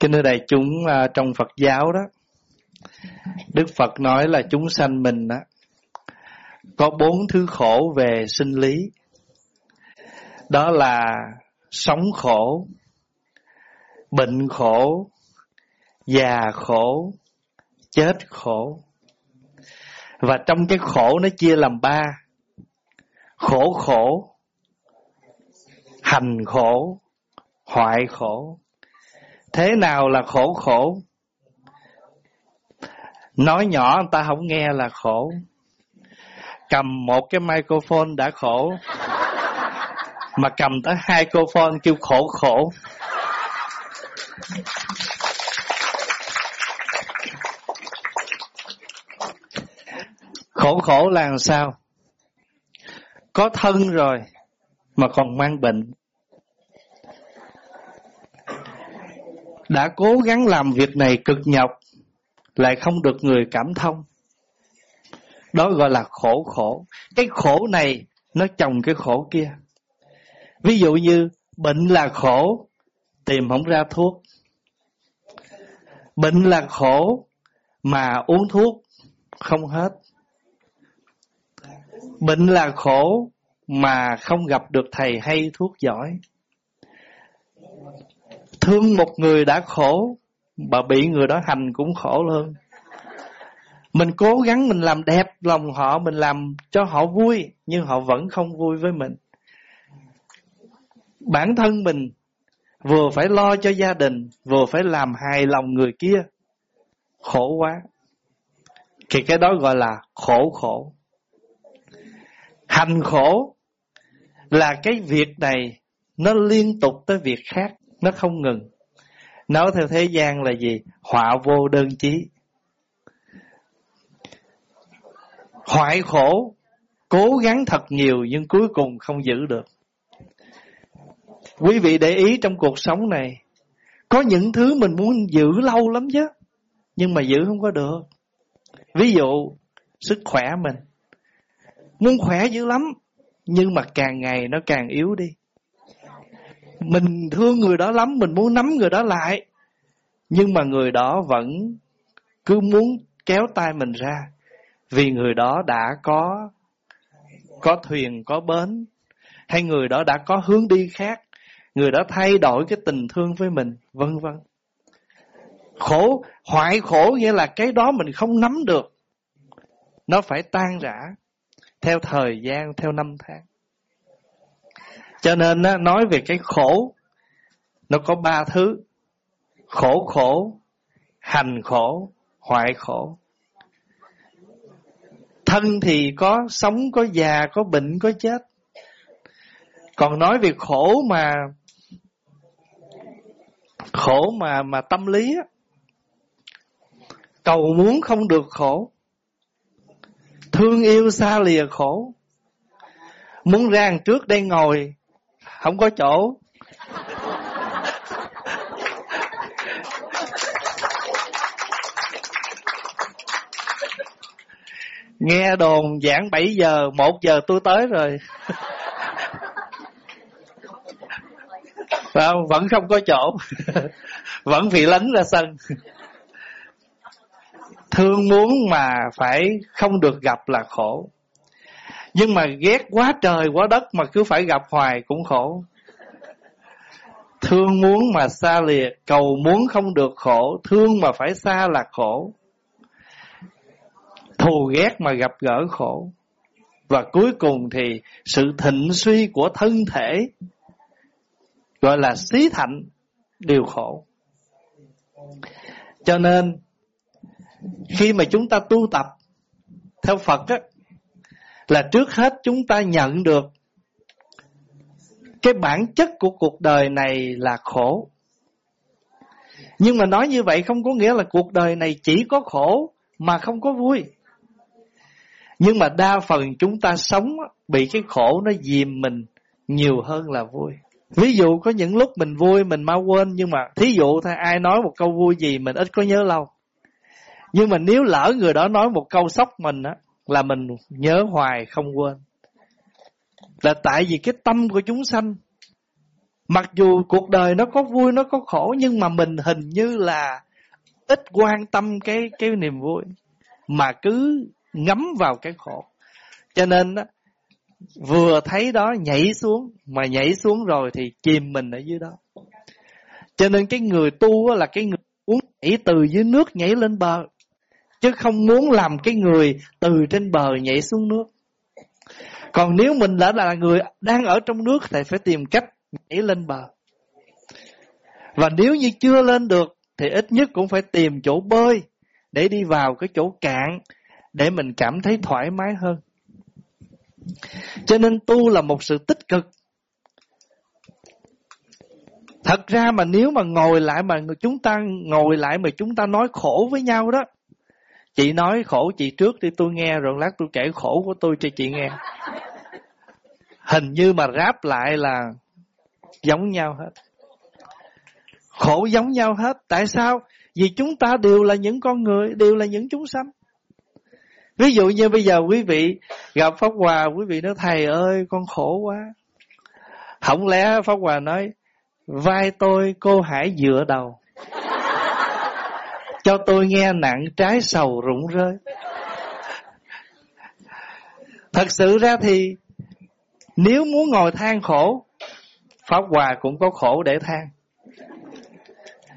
Kính thưa đại chúng à, trong Phật giáo đó, Đức Phật nói là chúng sanh mình đó, có bốn thứ khổ về sinh lý. Đó là sống khổ, bệnh khổ, già khổ, chết khổ. Và trong cái khổ nó chia làm ba. Khổ khổ, hành khổ, hoại khổ. Thế nào là khổ khổ? Nói nhỏ người ta không nghe là khổ. Cầm một cái microphone đã khổ. Mà cầm tới hai microphone kêu khổ khổ. Khổ khổ là làm sao? Có thân rồi, mà còn mang bệnh. Đã cố gắng làm việc này cực nhọc lại không được người cảm thông. Đó gọi là khổ khổ. Cái khổ này nó chồng cái khổ kia. Ví dụ như bệnh là khổ, tìm không ra thuốc. Bệnh là khổ mà uống thuốc không hết. Bệnh là khổ mà không gặp được thầy hay thuốc giỏi. Thương một người đã khổ mà bị người đó hành cũng khổ hơn. Mình cố gắng mình làm đẹp lòng họ, mình làm cho họ vui, nhưng họ vẫn không vui với mình. Bản thân mình vừa phải lo cho gia đình, vừa phải làm hài lòng người kia. Khổ quá. Thì cái đó gọi là khổ khổ. Hành khổ là cái việc này nó liên tục tới việc khác, nó không ngừng. Nói theo thế gian là gì? Họa vô đơn chí. Hoại khổ, cố gắng thật nhiều nhưng cuối cùng không giữ được. Quý vị để ý trong cuộc sống này, có những thứ mình muốn giữ lâu lắm chứ, nhưng mà giữ không có được. Ví dụ, sức khỏe mình. Muốn khỏe dữ lắm, nhưng mà càng ngày nó càng yếu đi. Mình thương người đó lắm, mình muốn nắm người đó lại. Nhưng mà người đó vẫn cứ muốn kéo tay mình ra. Vì người đó đã có có thuyền, có bến. Hay người đó đã có hướng đi khác. Người đó thay đổi cái tình thương với mình, vân vân. Khổ, hoại khổ nghĩa là cái đó mình không nắm được. Nó phải tan rã theo thời gian, theo năm tháng. Cho nên nói về cái khổ, nó có ba thứ. Khổ khổ, hành khổ, hoại khổ. Thân thì có sống, có già, có bệnh, có chết. Còn nói về khổ mà khổ mà mà tâm lý á cầu muốn không được khổ thương yêu xa lìa khổ muốn ra trước đây ngồi không có chỗ. Nghe đồn giảng 7 giờ 1 giờ tôi tới rồi. Không? vẫn không có chỗ. Vẫn bị lấn ra sân. Thương muốn mà phải không được gặp là khổ nhưng mà ghét quá trời quá đất mà cứ phải gặp hoài cũng khổ. Thương muốn mà xa lìa, cầu muốn không được khổ, thương mà phải xa là khổ. Thù ghét mà gặp gỡ khổ. Và cuối cùng thì sự thịnh suy của thân thể, gọi là xí thạnh, đều khổ. Cho nên, khi mà chúng ta tu tập, theo Phật á là trước hết chúng ta nhận được cái bản chất của cuộc đời này là khổ. Nhưng mà nói như vậy không có nghĩa là cuộc đời này chỉ có khổ mà không có vui. Nhưng mà đa phần chúng ta sống bị cái khổ nó dìm mình nhiều hơn là vui. Ví dụ có những lúc mình vui, mình mau quên, nhưng mà thí dụ thôi, ai nói một câu vui gì mình ít có nhớ lâu. Nhưng mà nếu lỡ người đó nói một câu sốc mình á là mình nhớ hoài không quên. Là tại vì cái tâm của chúng sanh Mặc dù cuộc đời nó có vui, nó có khổ, nhưng mà mình hình như là ít quan tâm cái cái niềm vui. Mà cứ ngắm vào cái khổ. Cho nên đó, vừa thấy đó nhảy xuống, mà nhảy xuống rồi thì chìm mình ở dưới đó. Cho nên cái người tu là cái người muốn nhảy từ dưới nước nhảy lên bờ. Chứ không muốn làm cái người từ trên bờ nhảy xuống nước. Còn nếu mình đã là người đang ở trong nước thì phải tìm cách nhảy lên bờ. Và nếu như chưa lên được thì ít nhất cũng phải tìm chỗ bơi để đi vào cái chỗ cạn để mình cảm thấy thoải mái hơn. Cho nên tu là một sự tích cực. Thật ra mà nếu mà ngồi lại mà chúng ta ngồi lại mà chúng ta nói khổ với nhau đó. Chị nói khổ chị trước đi tôi nghe rồi lát tôi kể khổ của tôi cho chị nghe. Hình như mà ráp lại là giống nhau hết. Khổ giống nhau hết. Tại sao? Vì chúng ta đều là những con người, đều là những chúng sanh. Ví dụ như bây giờ quý vị gặp Pháp Hòa, quý vị nói thầy ơi con khổ quá. Không lẽ Pháp Hòa nói vai tôi cô hãy dựa đầu. Cho tôi nghe nặng trái sầu rụng rơi. Thật sự ra thì nếu muốn ngồi than khổ, Pháp Hòa cũng có khổ để than.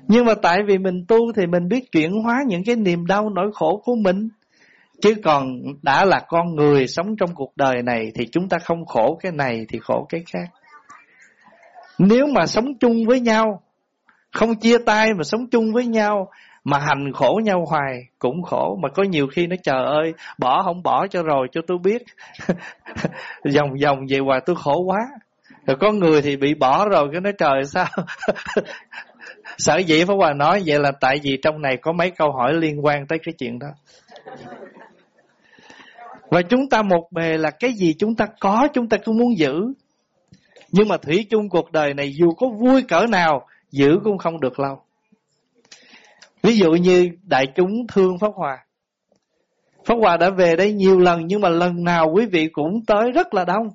Nhưng mà tại vì mình tu thì mình biết chuyển hóa những cái niềm đau nỗi khổ của mình. Chứ còn đã là con người sống trong cuộc đời này thì chúng ta không khổ cái này thì khổ cái khác. Nếu mà sống chung với nhau, không chia tay mà sống chung với nhau, mà hành khổ nhau hoài, cũng khổ. Mà có nhiều khi nó, trời ơi, bỏ không bỏ cho rồi, cho tôi biết. Vòng vòng về hoài, tôi khổ quá. Rồi có người thì bị bỏ rồi, cái nói trời, sao? Sở dĩ Pháp Hòa nói vậy là tại vì trong này có mấy câu hỏi liên quan tới cái chuyện đó. Và chúng ta một bề là cái gì chúng ta có, chúng ta cũng muốn giữ. Nhưng mà thủy chung cuộc đời này dù có vui cỡ nào, giữ cũng không được lâu. Ví dụ như đại chúng thương Pháp Hòa. Pháp Hòa đã về đây nhiều lần nhưng mà lần nào quý vị cũng tới rất là đông.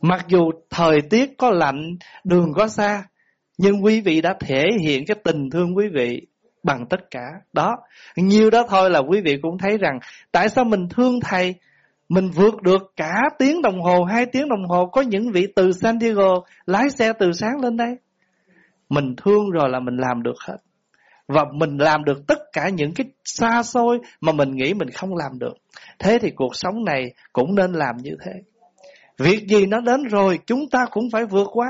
Mặc dù thời tiết có lạnh, đường có xa, nhưng quý vị đã thể hiện cái tình thương quý vị bằng tất cả. Đó, nhiều đó thôi là quý vị cũng thấy rằng tại sao mình thương thầy, mình vượt được cả tiếng đồng hồ, hai tiếng đồng hồ, có những vị từ San Diego lái xe từ sáng lên đây. Mình thương rồi là mình làm được hết. Và mình làm được tất cả những cái xa xôi mà mình nghĩ mình không làm được. Thế thì cuộc sống này cũng nên làm như thế. Việc gì nó đến rồi chúng ta cũng phải vượt qua.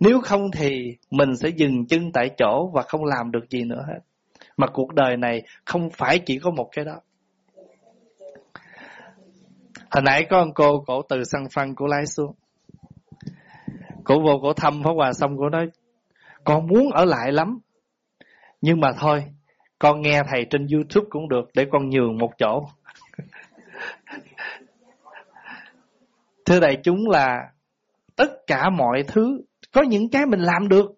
Nếu không thì mình sẽ dừng chân tại chỗ và không làm được gì nữa hết. Mà cuộc đời này không phải chỉ có một cái đó. Hồi nãy có một cô, cổ từ sân phăng, cổ lái xuống. Cổ vô cổ thăm Pháp Hòa xong, cổ nói, con muốn ở lại lắm. Nhưng mà thôi, con nghe thầy trên YouTube cũng được, để con nhường một chỗ. Thưa đại chúng là tất cả mọi thứ có những cái mình làm được.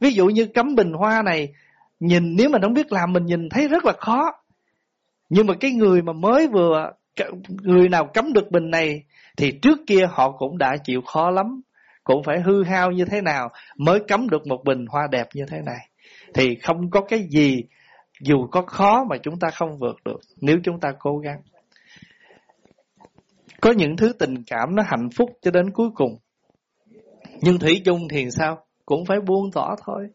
Ví dụ như cấm bình hoa này, nhìn nếu mà không biết làm mình nhìn thấy rất là khó. Nhưng mà cái người mà mới vừa, người nào cấm được bình này, thì trước kia họ cũng đã chịu khó lắm. Cũng phải hư hao như thế nào mới cấm được một bình hoa đẹp như thế này. Thì không có cái gì dù có khó mà chúng ta không vượt được nếu chúng ta cố gắng. Có những thứ tình cảm nó hạnh phúc cho đến cuối cùng. Nhưng Thủy chung thì sao? Cũng phải buông tỏ thôi.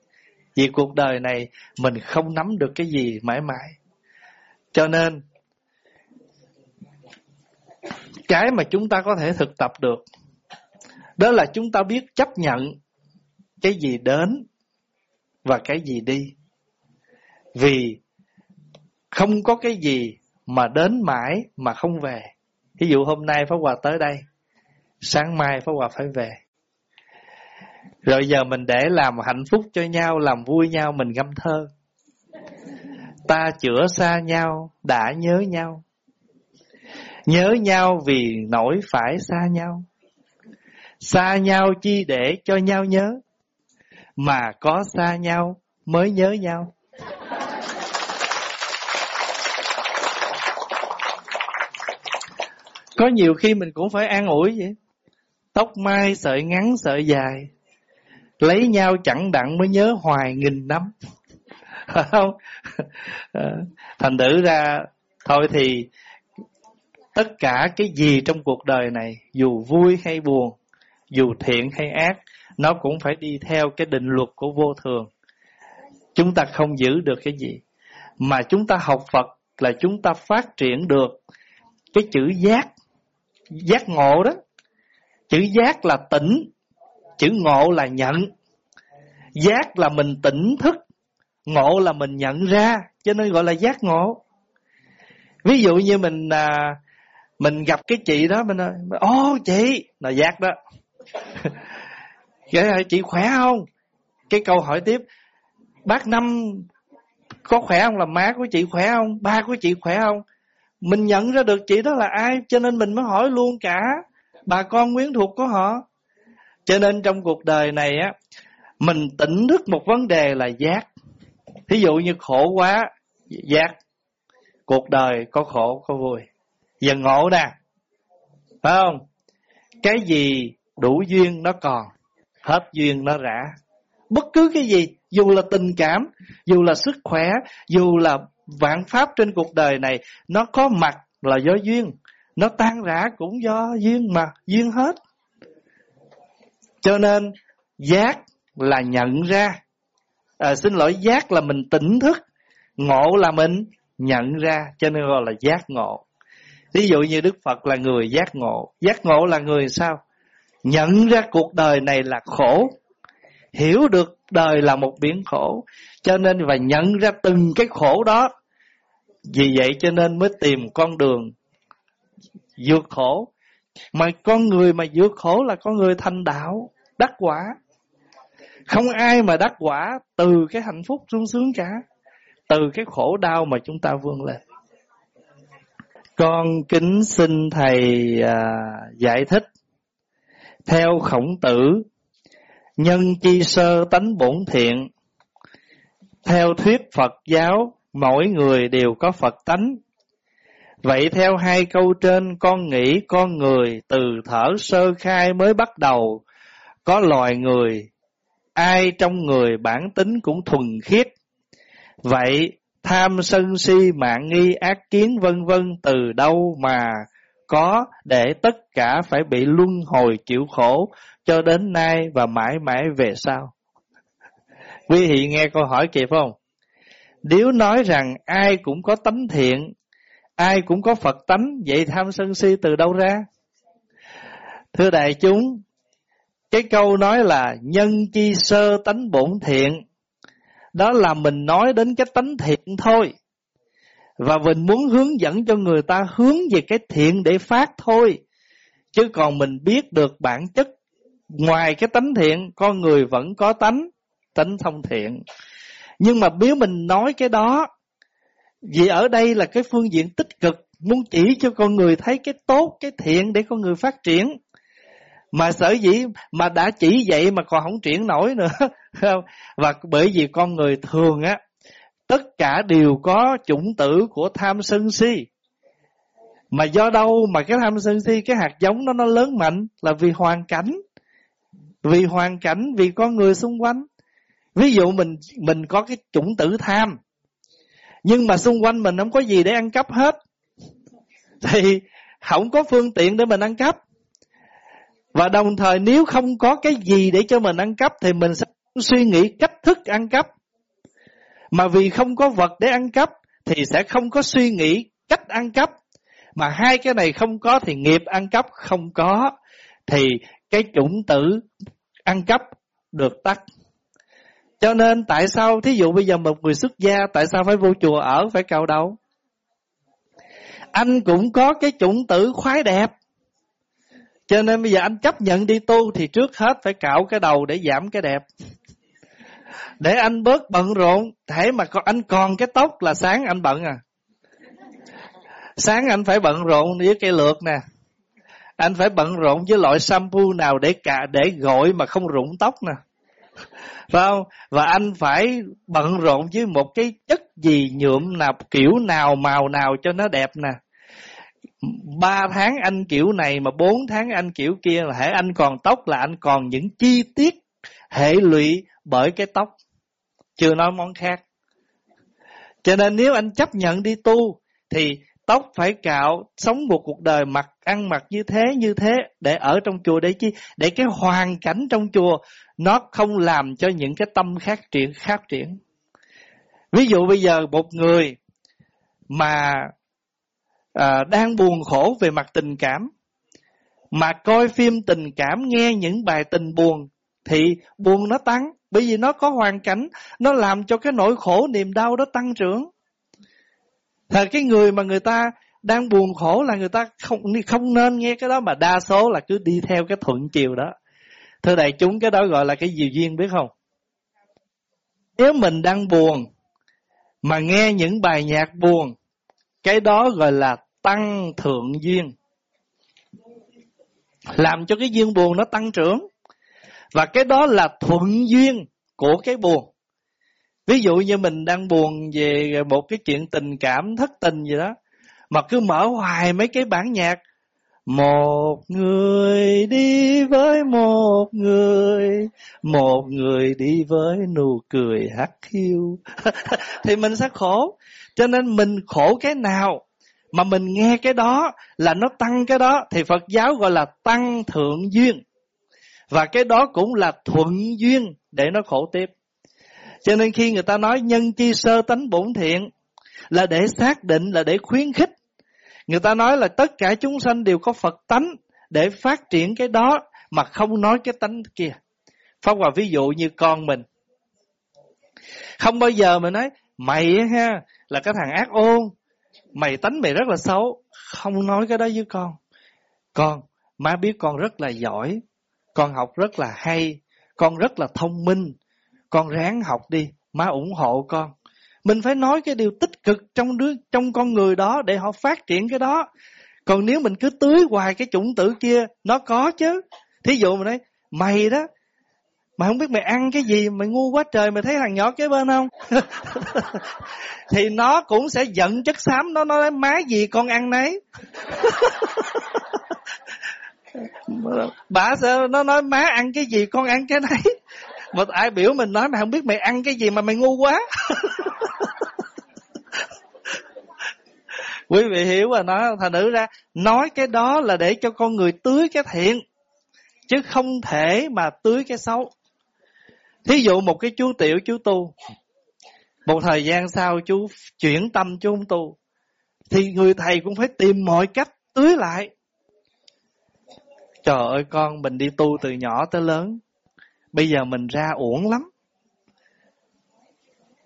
Vì cuộc đời này mình không nắm được cái gì mãi mãi. Cho nên, cái mà chúng ta có thể thực tập được, đó là chúng ta biết chấp nhận cái gì đến và cái gì đi. Vì không có cái gì mà đến mãi mà không về. Ví dụ hôm nay Pháp Hòa tới đây, sáng mai Pháp Hòa phải về. Rồi giờ mình để làm hạnh phúc cho nhau, làm vui nhau, mình ngâm thơ. Ta chữa xa nhau, đã nhớ nhau. Nhớ nhau vì nỗi phải xa nhau. Xa nhau chi để cho nhau nhớ. Mà có xa nhau mới nhớ nhau. Có nhiều khi mình cũng phải an ủi vậy. tóc mai sợi ngắn sợi dài, lấy nhau chẳng đặng mới nhớ hoài nghìn năm không thành thử ra, thôi thì tất cả cái gì trong cuộc đời này, dù vui hay buồn, dù thiện hay ác nó cũng phải đi theo cái định luật của vô thường. Chúng ta không giữ được cái gì. Mà chúng ta học Phật là chúng ta phát triển được cái chữ giác. Giác ngộ đó. Chữ giác là tỉnh chữ ngộ là nhận. Giác là mình tỉnh thức ngộ là mình nhận ra cho nên gọi là giác ngộ. Ví dụ như mình à, mình gặp cái chị đó mình nói ô chị. Là giác đó. cái chị khỏe không? Cái câu hỏi tiếp. Bác năm có khỏe không? Là má của chị khỏe không? Ba của chị khỏe không? Mình nhận ra được chị đó là ai, cho nên mình mới hỏi luôn cả. Bà con quyến thuộc của họ. Cho nên trong cuộc đời này á, mình tỉnh thức một vấn đề là giác. Thí dụ như khổ quá, giác. Cuộc đời có khổ, có vui. Giờ ngộ nè. Phải không? Cái gì đủ duyên nó còn? Hết duyên nó rã. Bất cứ cái gì dù là tình cảm dù là sức khỏe dù là vạn pháp trên cuộc đời này nó có mặt là do duyên. Nó tan rã cũng do duyên mà duyên hết. Cho nên giác là nhận ra. À, xin lỗi giác là mình tỉnh thức. Ngộ là mình nhận ra cho nên gọi là giác ngộ. Ví dụ như đức phật là người giác ngộ. Giác ngộ là người sao? Nhận ra cuộc đời này là khổ. Hiểu được đời là một biển khổ. Cho nên và nhận ra từng cái khổ đó. Vì vậy cho nên mới tìm con đường vượt khổ. Mà con người mà vượt khổ là con người thành đạo đắc quả. Không ai mà đắc quả từ cái hạnh phúc sung sướng cả. Từ cái khổ đau mà chúng ta vươn lên. Con kính xin thầy à, giải thích theo khổng tử, nhân chi sơ tánh bổn thiện. Theo thuyết phật giáo, mỗi người đều có phật tánh. Vậy theo hai câu trên, con nghĩ con người từ thở sơ khai mới bắt đầu. Có loài người, ai trong người bản tính cũng thuần khiết. Vậy tham sân si mạng nghi ác kiến vân vân từ đâu mà có để tất cả phải bị luân hồi chịu khổ cho đến nay và mãi mãi về sau. Quý vị nghe câu hỏi kịp không? Nếu nói rằng ai cũng có tánh thiện, ai cũng có Phật tánh, vậy tham sân si từ đâu ra? Thưa đại chúng, cái câu nói là nhân chi sơ tánh bổn thiện, đó là mình nói đến cái tánh thiện thôi. Và mình muốn hướng dẫn cho người ta hướng về cái thiện để phát thôi. Chứ còn mình biết được bản chất ngoài cái tánh thiện, con người vẫn có tánh, tánh thông thiện. Nhưng mà nếu mình nói cái đó, vì ở đây là cái phương diện tích cực, muốn chỉ cho con người thấy cái tốt, cái thiện để con người phát triển. Mà sở dĩ mà đã chỉ vậy mà còn không triển nổi nữa. Và bởi vì con người thường á, tất cả đều có chủng tử của tham sân si. Mà do đâu mà cái tham sân si, cái hạt giống đó nó lớn mạnh là vì hoàn cảnh. Vì hoàn cảnh, vì con người xung quanh. Ví dụ mình mình có cái chủng tử tham. Nhưng mà xung quanh mình không có gì để ăn cắp hết. Thì không có phương tiện để mình ăn cắp. Và đồng thời nếu không có cái gì để cho mình ăn cắp thì mình sẽ suy nghĩ cách thức ăn cắp. Mà vì không có vật để ăn cắp, thì sẽ không có suy nghĩ cách ăn cắp. Mà hai cái này không có, thì nghiệp ăn cắp không có. Thì cái chủng tử ăn cắp được tắt. Cho nên tại sao, thí dụ bây giờ một người xuất gia, tại sao phải vô chùa ở, phải cạo đầu? Anh cũng có cái chủng tử khoái đẹp. Cho nên bây giờ anh chấp nhận đi tu, thì trước hết phải cạo cái đầu để giảm cái đẹp. Để anh bớt bận rộn, thể mà anh còn cái tóc là sáng anh bận à. Sáng anh phải bận rộn với cây lược nè. Anh phải bận rộn với loại shampoo nào để cả để gội mà không rụng tóc nè. Phải không? Và anh phải bận rộn với một cái chất gì nhuộm nào, kiểu nào, màu nào cho nó đẹp nè. ba tháng anh kiểu này mà bốn tháng anh kiểu kia là hệ anh còn tóc là anh còn những chi tiết hệ lụy bởi cái tóc chưa nói món khác. Cho nên nếu anh chấp nhận đi tu thì tóc phải cạo sống một cuộc đời mặc ăn mặc như thế như thế để ở trong chùa để chi? Để cái hoàn cảnh trong chùa nó không làm cho những cái tâm khác triển khác triển. Ví dụ bây giờ một người mà à, đang buồn khổ về mặt tình cảm mà coi phim tình cảm nghe những bài tình buồn thì buồn nó tăng bởi vì nó có hoàn cảnh, nó làm cho cái nỗi khổ, niềm đau đó tăng trưởng. Thì cái người mà người ta đang buồn khổ là người ta không không nên nghe cái đó, mà đa số là cứ đi theo cái thuận chiều đó. Thưa đại chúng, cái đó gọi là cái gì duyên, biết không? Nếu mình đang buồn mà nghe những bài nhạc buồn, cái đó gọi là tăng thượng duyên. Làm cho cái duyên buồn nó tăng trưởng và cái đó là thuận duyên của cái buồn. Ví dụ như mình đang buồn về một cái chuyện tình cảm, thất tình gì đó, mà cứ mở hoài mấy cái bản nhạc, một người đi với một người một người đi với nụ cười hắt hiu. Thì mình sẽ khổ. Cho nên mình khổ cái nào mà mình nghe cái đó là nó tăng cái đó, thì phật giáo gọi là tăng thượng duyên và cái đó cũng là thuận duyên để nó khổ tiếp cho nên khi người ta nói nhân chi sơ tánh bổn thiện là để xác định là để khuyến khích người ta nói là tất cả chúng sanh đều có phật tánh để phát triển cái đó mà không nói cái tánh kia Pháp Hòa ví dụ như con mình. Không bao giờ mình nói, mày ha, là cái thằng ác ôn, mày tánh mày rất là xấu. Không nói cái đó với con. Con, má biết con rất là giỏi, con học rất là hay, con rất là thông minh, con ráng học đi, má ủng hộ con. Mình phải nói cái điều tích cực trong đứa trong con người đó để họ phát triển cái đó. Còn nếu mình cứ tưới hoài cái chủng tử kia, nó có chứ. Thí dụ mình nói, mày đó, mày không biết mày ăn cái gì, mày ngu quá trời, mày thấy thằng nhỏ kế bên không? thì nó cũng sẽ giận chất xám, nó nói má gì con ăn nấy. bà sao nó nói, má ăn cái gì, con ăn cái nấy mà ai biểu mình nói, mày không biết mày ăn cái gì mà mày ngu quá. Quý vị hiểu và nó thành nữ ra, nói cái đó là để cho con người tưới cái thiện, chứ không thể mà tưới cái xấu. Thí dụ một cái chú tiểu, chú tu, một thời gian sau chú chuyển tâm, chú không tu, thì người thầy cũng phải tìm mọi cách tưới lại trời ơi con mình đi tu từ nhỏ tới lớn bây giờ mình ra uổng lắm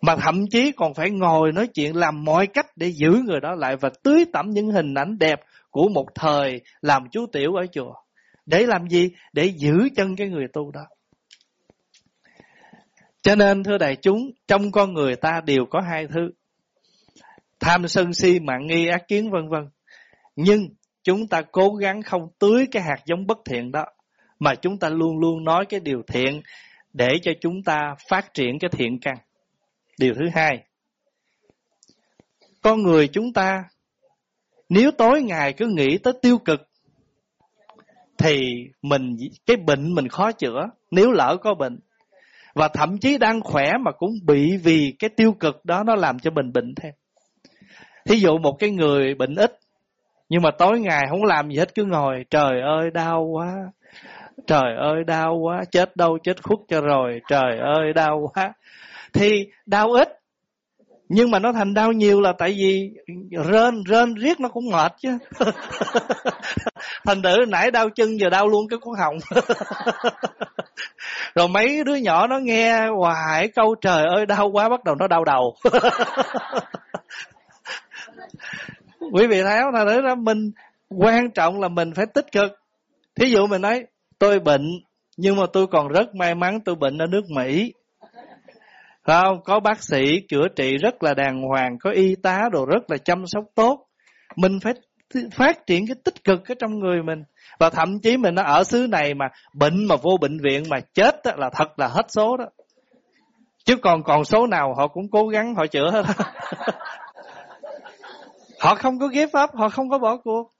mà thậm chí còn phải ngồi nói chuyện làm mọi cách để giữ người đó lại và tưới tẩm những hình ảnh đẹp của một thời làm chú tiểu ở chùa. Để làm gì? Để giữ chân cái người tu đó. Cho nên thưa đại chúng, trong con người ta đều có hai thứ. Tham sân si, mạng nghi, ác kiến vân vân. Nhưng chúng ta cố gắng không tưới cái hạt giống bất thiện đó mà chúng ta luôn luôn nói cái điều thiện để cho chúng ta phát triển cái thiện căn. Điều thứ hai, con người chúng ta nếu tối ngày cứ nghĩ tới tiêu cực thì mình cái bệnh mình khó chữa nếu lỡ có bệnh và thậm chí đang khỏe mà cũng bị vì cái tiêu cực đó nó làm cho mình bệnh thêm. Thí dụ một cái người bệnh ít nhưng mà tối ngày không làm gì hết, cứ ngồi, trời ơi, đau quá. Trời ơi, đau quá, chết đâu chết khuất cho rồi, trời ơi, đau quá. Thì đau ít, nhưng mà nó thành đau nhiều là tại vì rên rên riết nó cũng mệt chứ. Thành thử nãy đau chân giờ đau luôn cái cuốn họng. Rồi mấy đứa nhỏ nó nghe hoài câu trời ơi, đau quá, bắt đầu nó đau đầu. quý vị thấy không? Là ra mình quan trọng là mình phải tích cực. Thí dụ mình nói tôi bệnh nhưng mà tôi còn rất may mắn tôi bệnh ở nước Mỹ. Không? Có bác sĩ chữa trị rất là đàng hoàng có y tá đồ rất là chăm sóc tốt. Mình phải phát triển cái tích cực ở trong người mình. Và thậm chí mình nó ở xứ này mà bệnh mà vô bệnh viện mà chết đó, là thật là hết số đó. Chứ còn còn số nào họ cũng cố gắng họ chữa hết họ không có ghép pháp, họ không có bỏ cuộc.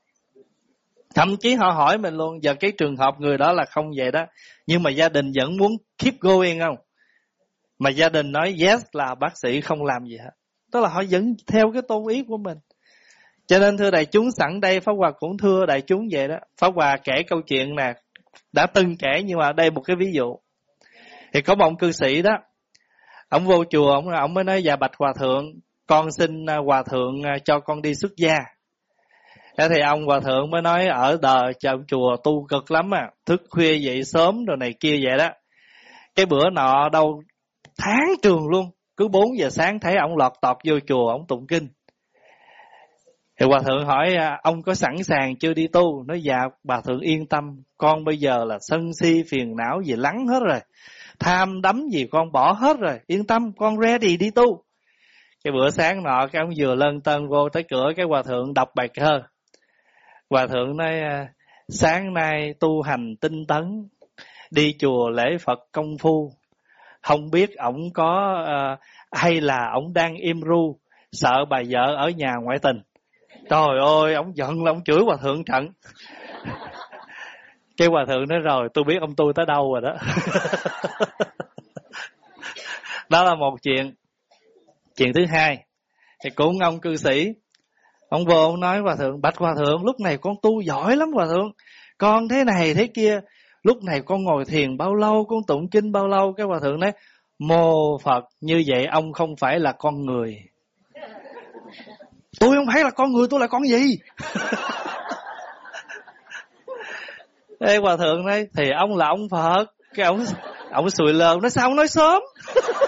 Thậm chí họ hỏi mình luôn, giờ cái trường hợp người đó là không vậy đó, nhưng mà gia đình vẫn muốn keep going không? Mà gia đình nói, yes, là bác sĩ không làm gì hết. Tức là họ vẫn theo cái tôn ý của mình. Cho nên thưa đại chúng, sẵn đây Pháp Hòa cũng thưa đại chúng vậy đó. Pháp Hòa kể câu chuyện nè, đã từng kể nhưng mà đây một cái ví dụ. Thì có một ông cư sĩ đó, ông vô chùa, ông ông mới nói dạ bạch hòa thượng con xin à, hòa thượng à, cho con đi xuất gia. Thế thì ông hòa thượng mới nói, ở đời trong chùa tu cực lắm à thức khuya dậy sớm rồi này kia vậy đó. Cái bữa nọ đâu, tháng trường luôn, cứ 4 giờ sáng thấy ông lọt tọt vô chùa, ông tụng kinh. Thì hòa thượng hỏi à, ông có sẵn sàng chưa đi tu? Nói dạ bà thượng yên tâm, con bây giờ là sân si, phiền não gì lắng hết rồi, tham đắm gì con bỏ hết rồi, yên tâm, con ready đi tu cái bữa sáng nọ cái ông vừa lân tân vô tới cửa cái hòa thượng đọc bài thơ. Hòa thượng nói à, sáng nay tu hành tinh tấn đi chùa lễ phật công phu. Không biết ổng có uh, hay là ổng đang im ru sợ bà vợ ở nhà ngoại tình. Trời ơi ổng giận là ổng chửi hòa thượng trận. Cái hòa thượng nói rồi tôi biết ông tôi tới đâu rồi đó. Đó là một chuyện chuyện thứ hai, thì cũng ông cư sĩ. Ông vô ông nói, hòa thượng, bạch hòa thượng, lúc này con tu giỏi lắm, hòa thượng. Con thế này thế kia, lúc này con ngồi thiền bao lâu, con tụng kinh bao lâu? Cái hòa thượng nói, mô phật, như vậy ông không phải là con người. Tôi không phải là con người, tôi là con gì? Ê, hòa thượng đây thì ông là ông Phật. Cái ông ông sùi lờn nó sao ông nói sớm?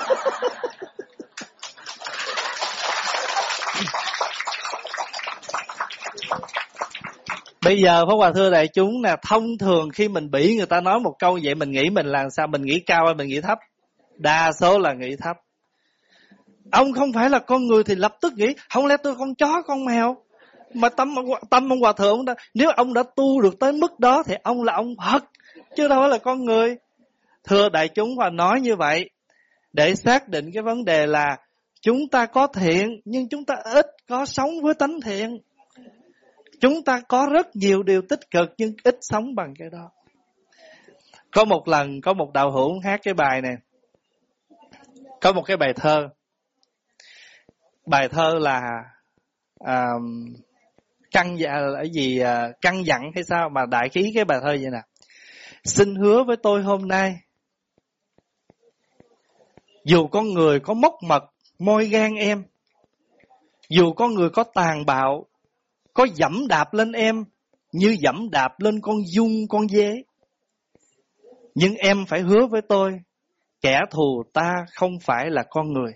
Bây giờ Pháp Hòa thưa đại chúng là thông thường khi mình bị người ta nói một câu vậy, mình nghĩ mình làm sao? Mình nghĩ cao hay mình nghĩ thấp? Đa số là nghĩ thấp. Ông không phải là con người thì lập tức nghĩ, không lẽ tôi con chó, con mèo mà tâm tâm ông hòa thượng đó nếu ông đã tu được tới mức đó thì ông là ông Phật, chứ đâu phải là con người thưa đại chúng và nói như vậy để xác định cái vấn đề là chúng ta có thiện, nhưng chúng ta ít có sống với tánh thiện chúng ta có rất nhiều điều tích cực nhưng ít sống bằng cái đó. Có một lần có một đạo hữu hát cái bài này. Có một cái bài thơ. Bài thơ là à, căn dạ là gì ờ, căn dặn hay sao mà đại khí cái bài thơ vậy nè. Xin hứa với tôi hôm nay dù con người có móc mật môi gan em dù con người có tàn bạo có dẫm đạp lên em như dẫm đạp lên con dung, con dế. Nhưng em phải hứa với tôi, kẻ thù ta không phải là con người.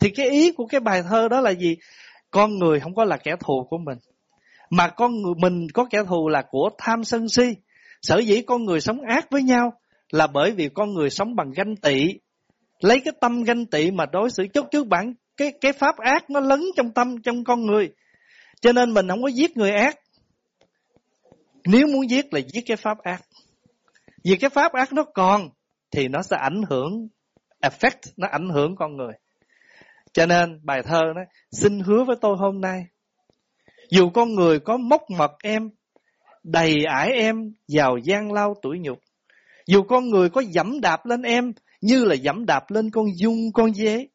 Thì cái ý của cái bài thơ đó là gì? Con người không có là kẻ thù của mình, mà con người, mình có kẻ thù là của tham sân si. Sở dĩ con người sống ác với nhau là bởi vì con người sống bằng ganh tị. Lấy cái tâm ganh tị mà đối xử chút trước bản, cái cái pháp ác nó lấn trong tâm, trong con người cho nên mình không có giết người ác. Nếu muốn giết là giết cái pháp ác. Vì cái pháp ác nó còn, thì nó sẽ ảnh hưởng effect nó ảnh hưởng con người. Cho nên bài thơ đó, xin hứa với tôi hôm nay, dù con người có móc mật em, đầy ải em vào gian lao tuổi nhục, dù con người có dẫm đạp lên em, như là dẫm đạp lên con dung, con dế,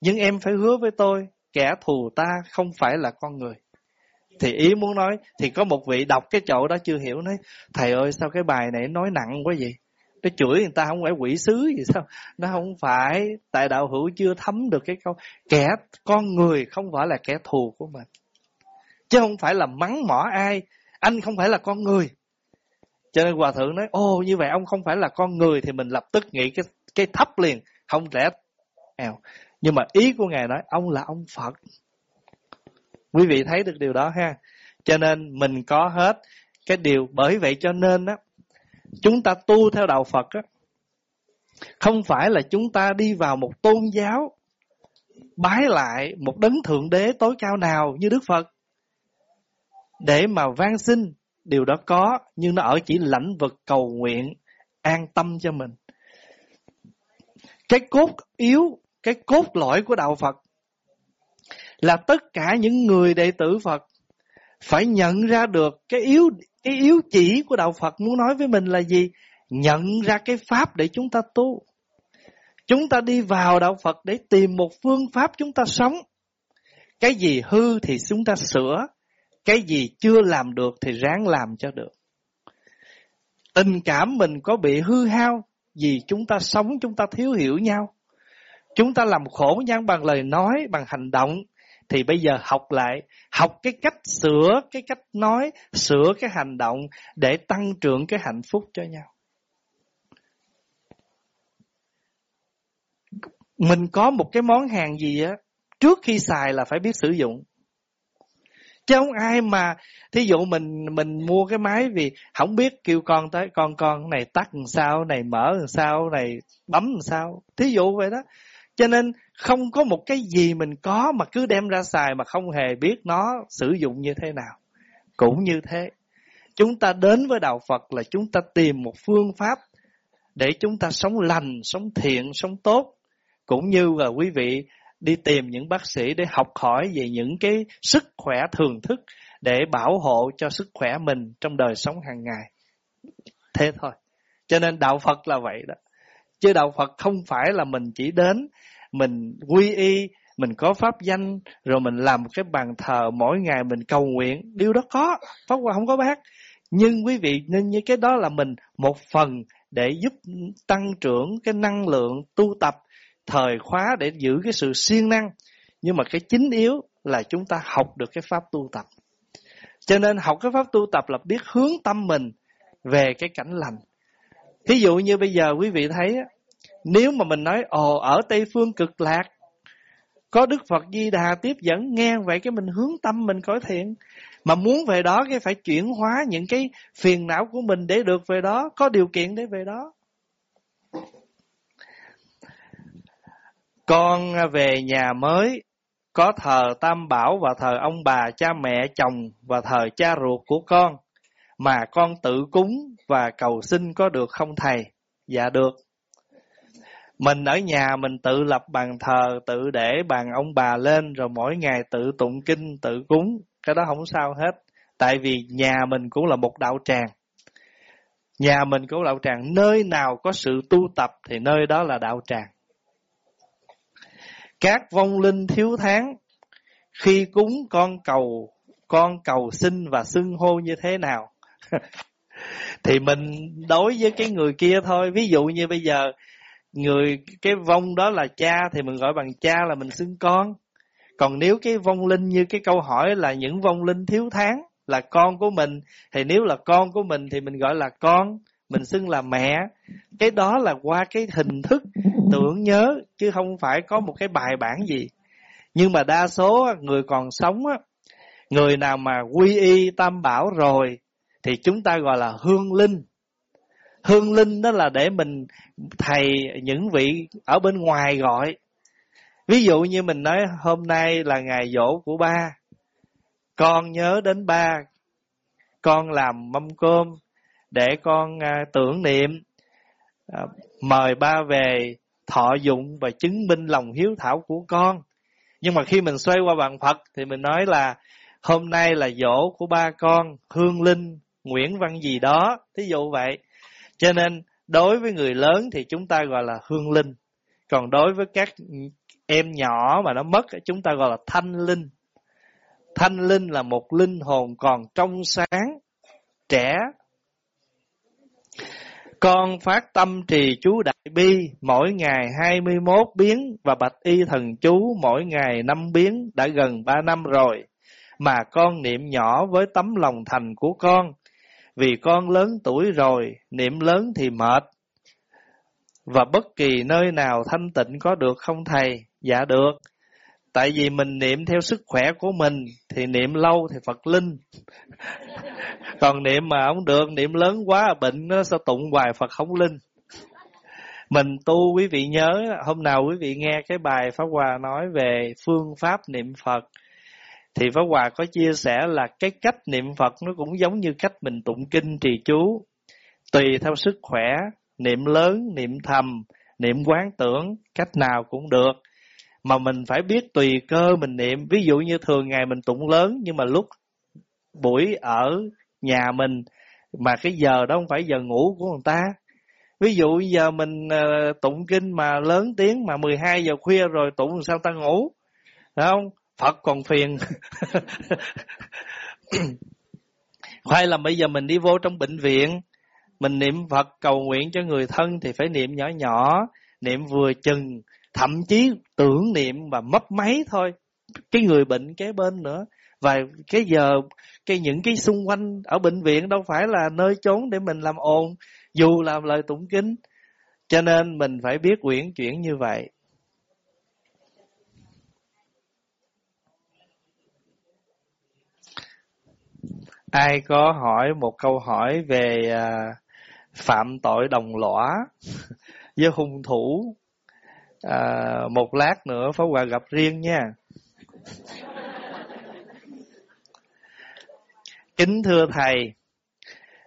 nhưng em phải hứa với tôi, kẻ thù ta không phải là con người thì ý muốn nói, thì có một vị đọc cái chỗ đó chưa hiểu nói, thầy ơi, sao cái bài này nói nặng quá vậy? Cái chửi người ta không phải quỷ sứ gì, sao? Nó không phải, tại đạo hữu chưa thấm được cái câu, kẻ, con người không phải là kẻ thù của mình. Chứ không phải là mắng mỏ ai, anh không phải là con người. Cho nên hòa thượng nói ô như vậy ông không phải là con người thì mình lập tức nghĩ cái cái thấp liền, không lẽ eo nhưng mà ý của ngài nói, ông là ông phật quý vị thấy được điều đó ha? Cho nên mình có hết cái điều bởi vậy cho nên á, chúng ta tu theo đạo Phật á, không phải là chúng ta đi vào một tôn giáo, bái lại một đấng thượng đế tối cao nào như Đức Phật, để mà van xin điều đó có, nhưng nó ở chỉ lãnh vực cầu nguyện, an tâm cho mình. Cái cốt yếu, cái cốt lõi của đạo Phật là tất cả những người đệ tử Phật phải nhận ra được cái yếu cái yếu chỉ của đạo Phật muốn nói với mình là gì? Nhận ra cái pháp để chúng ta tu. Chúng ta đi vào đạo Phật để tìm một phương pháp chúng ta sống. Cái gì hư thì chúng ta sửa, cái gì chưa làm được thì ráng làm cho được. Tình cảm mình có bị hư hao vì chúng ta sống chúng ta thiếu hiểu nhau. Chúng ta làm khổ nhau bằng lời nói, bằng hành động thì bây giờ học lại, học cái cách sửa cái cách nói, sửa cái hành động để tăng trưởng cái hạnh phúc cho nhau. Mình có một cái món hàng gì á, trước khi xài là phải biết sử dụng. Chứ không ai mà thí dụ mình mình mua cái máy vì không biết kêu con tới con con này tắt làm sao này mở làm sao này bấm làm sao thí dụ vậy đó cho nên không có một cái gì mình có mà cứ đem ra xài mà không hề biết nó sử dụng như thế nào cũng như thế, chúng ta đến với đạo phật là chúng ta tìm một phương pháp để chúng ta sống lành, sống thiện, sống tốt cũng như là quý vị đi tìm những bác sĩ để học hỏi về những cái sức khỏe thường thức để bảo hộ cho sức khỏe mình trong đời sống hàng ngày. Thế thôi. Cho nên đạo Phật là vậy đó. Chứ đạo Phật không phải là mình chỉ đến, mình quy y, mình có pháp danh, rồi mình làm một cái bàn thờ mỗi ngày mình cầu nguyện. Điều đó có, Pháp Hòa không có bác. Nhưng quý vị nên như cái đó là mình một phần để giúp tăng trưởng cái năng lượng tu tập thời khóa để giữ cái sự siêng năng. Nhưng mà cái chính yếu là chúng ta học được cái pháp tu tập. Cho nên học cái pháp tu tập là biết hướng tâm mình về cái cảnh lành. Thí dụ như bây giờ quý vị thấy, nếu mà mình nói, ồ, ở Tây Phương cực lạc, có Đức Phật Di Đà tiếp dẫn nghe vậy cái mình hướng tâm mình cải thiện. Mà muốn về đó cái phải chuyển hóa những cái phiền não của mình để được về đó, có điều kiện để về đó. Con về nhà mới có thờ Tam Bảo và thờ ông bà, cha mẹ, chồng và thờ cha ruột của con mà con tự cúng và cầu xin có được không thầy? Dạ được. Mình ở nhà mình tự lập bàn thờ, tự để bàn ông bà lên rồi mỗi ngày tự tụng kinh, tự cúng, cái đó không sao hết. Tại vì nhà mình cũng là một đạo tràng. Nhà mình cũng là đạo tràng, nơi nào có sự tu tập thì nơi đó là đạo tràng. Các vong linh thiếu tháng khi cúng con cầu con cầu xin và xưng hô như thế nào thì mình đối với cái người kia thôi. Ví dụ như bây giờ, người, cái vong đó là cha thì mình gọi bằng cha là mình xưng con. Còn nếu cái vong linh như cái câu hỏi là những vong linh thiếu tháng là con của mình, thì nếu là con của mình thì mình gọi là con, mình xưng là mẹ. Cái đó là qua cái hình thức tưởng nhớ, chứ không phải có một cái bài bản gì. Nhưng mà đa số người còn sống á, người nào mà quy y tam bảo rồi thì chúng ta gọi là hương linh. Hương linh đó là để mình, thầy, những vị ở bên ngoài gọi. Ví dụ như mình nói hôm nay là ngày dỗ của ba. Con nhớ đến ba. Con làm mâm cơm để con à, tưởng niệm. À, mời ba về thọ dụng và chứng minh lòng hiếu thảo của con. Nhưng mà khi mình xoay qua bàn phật thì mình nói là hôm nay là dỗ của ba con, hương linh nguyễn văn gì đó thí dụ vậy cho nên, đối với người lớn thì chúng ta gọi là hương linh còn đối với các em nhỏ mà nó mất, chúng ta gọi là thanh linh thanh linh là một linh hồn còn trong sáng, trẻ con phát tâm trì chú Đại Bi mỗi ngày 21 biến và bạch y thần chú mỗi ngày 5 biến đã gần 3 năm rồi. Mà con niệm nhỏ với tấm lòng thành của con. Vì con lớn tuổi rồi, niệm lớn thì mệt. Và bất kỳ nơi nào thanh tịnh có được không thầy? Dạ được. Tại vì mình niệm theo sức khỏe của mình thì niệm lâu thì Phật linh. Còn niệm mà không được, niệm lớn quá bệnh nó sẽ tụng hoài Phật không linh. Mình tu quý vị nhớ hôm nào quý vị nghe cái bài Pháp Hòa nói về phương pháp niệm Phật thì Pháp Hòa có chia sẻ là cái cách niệm Phật nó cũng giống như cách mình tụng kinh trì chú. Tùy theo sức khỏe, niệm lớn, niệm thầm, niệm quán tưởng, cách nào cũng được. Mà mình phải biết tùy cơ mình niệm. Ví dụ như thường ngày mình tụng lớn nhưng mà lúc buổi ở nhà mình mà cái giờ đó không phải giờ ngủ của người ta. Ví dụ giờ mình ờ, tụng kinh mà lớn tiếng mà 12 giờ khuya rồi tụng sao ta ngủ? Đúng không? Phật còn phiền hay là bây giờ mình đi vô trong bệnh viện, mình niệm phật cầu nguyện cho người thân thì phải niệm nhỏ nhỏ, niệm vừa chừng, thậm chí tưởng niệm và mất máy thôi. Cái người bệnh kế bên nữa. Và cái giờ, cái những cái xung quanh ở bệnh viện đâu phải là nơi trốn để mình làm ồn, dù làm lời tụng kinh. Cho nên mình phải biết quyển chuyển như vậy. Ai có hỏi một câu hỏi về à, phạm tội đồng lõa với hung thủ à, một lát nữa Pháp Hòa gặp riêng nha. Kính thưa thầy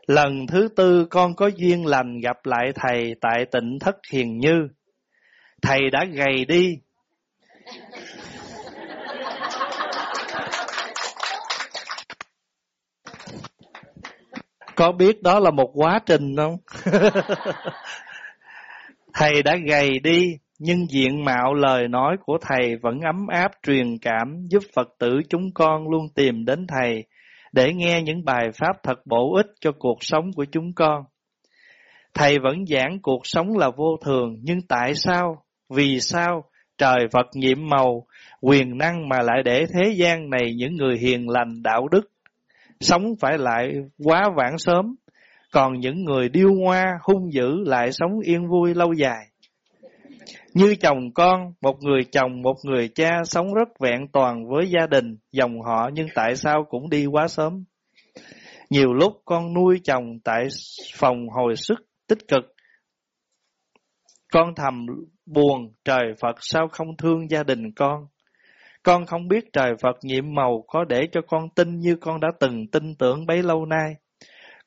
lần thứ tư con có duyên lành gặp lại thầy tại tỉnh thất hiền như. Thầy đã gầy đi. Có biết đó là một quá trình không? Thầy đã gầy đi nhưng diện mạo lời nói của thầy vẫn ấm áp truyền cảm giúp phật tử chúng con luôn tìm đến thầy để nghe những bài pháp thật bổ ích cho cuộc sống của chúng con. Thầy vẫn giảng cuộc sống là vô thường nhưng tại sao vì sao trời phật nhiệm màu quyền năng mà lại để thế gian này những người hiền lành đạo đức sống phải lại quá vãng sớm, còn những người điêu ngoa, hung dữ lại sống yên vui lâu dài. Như chồng con, một người chồng, một người cha sống rất vẹn toàn với gia đình, dòng họ nhưng tại sao cũng đi quá sớm. Nhiều lúc con nuôi chồng tại phòng hồi sức tích cực. Con thầm buồn trời Phật sao không thương gia đình con. Con không biết trời Phật nhiệm màu có để cho con tin như con đã từng tin tưởng bấy lâu nay.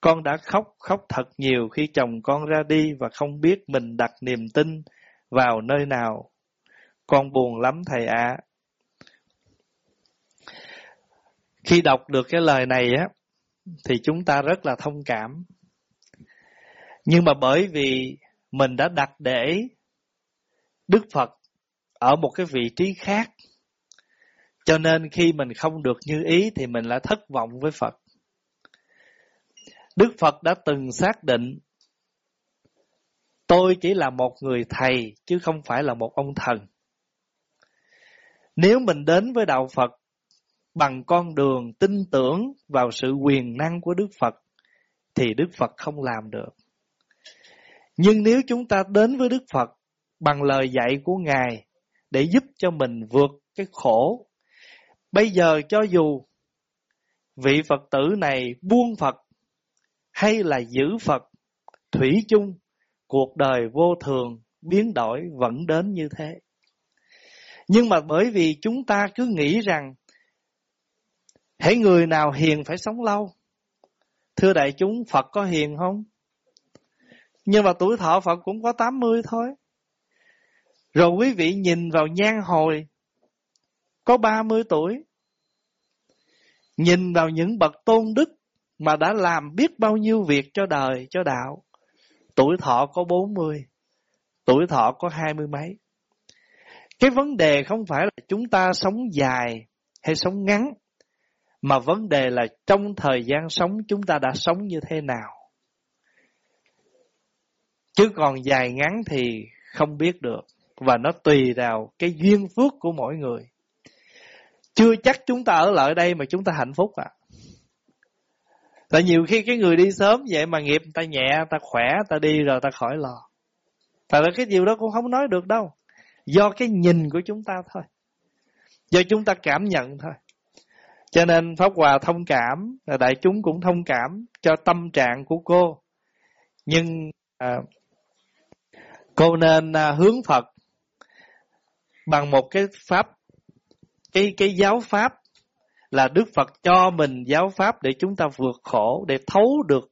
Con đã khóc, khóc thật nhiều khi chồng con ra đi và không biết mình đặt niềm tin vào nơi nào. Con buồn lắm thầy ạ. Khi đọc được cái lời này á, thì chúng ta rất là thông cảm. Nhưng mà bởi vì mình đã đặt để Đức Phật ở một cái vị trí khác cho nên khi mình không được như ý thì mình lại thất vọng với Phật. Đức Phật đã từng xác định, tôi chỉ là một người thầy, chứ không phải là một ông thần. Nếu mình đến với đạo Phật bằng con đường tin tưởng vào sự quyền năng của Đức Phật, thì Đức Phật không làm được. Nhưng nếu chúng ta đến với Đức Phật bằng lời dạy của Ngài để giúp cho mình vượt cái khổ Bây giờ cho dù vị Phật tử này buông Phật hay là giữ Phật, thủy chung, cuộc đời vô thường, biến đổi vẫn đến như thế. Nhưng mà bởi vì chúng ta cứ nghĩ rằng hãy người nào hiền phải sống lâu. Thưa đại chúng, Phật có hiền không? Nhưng mà tuổi thọ Phật cũng có 80 thôi. Rồi quý vị nhìn vào nhan hồi có 30 tuổi. Nhìn vào những bậc tôn đức mà đã làm biết bao nhiêu việc cho đời, cho đạo. Tuổi thọ có 40, tuổi thọ có hai mươi mấy. Cái vấn đề không phải là chúng ta sống dài hay sống ngắn, mà vấn đề là trong thời gian sống chúng ta đã sống như thế nào. Chứ còn dài ngắn thì không biết được, và nó tùy vào cái duyên phước của mỗi người. Chưa chắc chúng ta ở lại đây mà chúng ta hạnh phúc à. Tại nhiều khi cái người đi sớm vậy mà nghiệp ta nhẹ, ta khỏe, ta đi rồi ta khỏi lo. Tại là cái điều đó cũng không nói được đâu. Do cái nhìn của chúng ta thôi. Do chúng ta cảm nhận thôi. Cho nên Pháp Hòa thông cảm, đại chúng cũng thông cảm cho tâm trạng của cô. Nhưng à, cô nên à, hướng Phật bằng một cái pháp cái cái giáo pháp là Đức Phật cho mình giáo pháp để chúng ta vượt khổ, để thấu được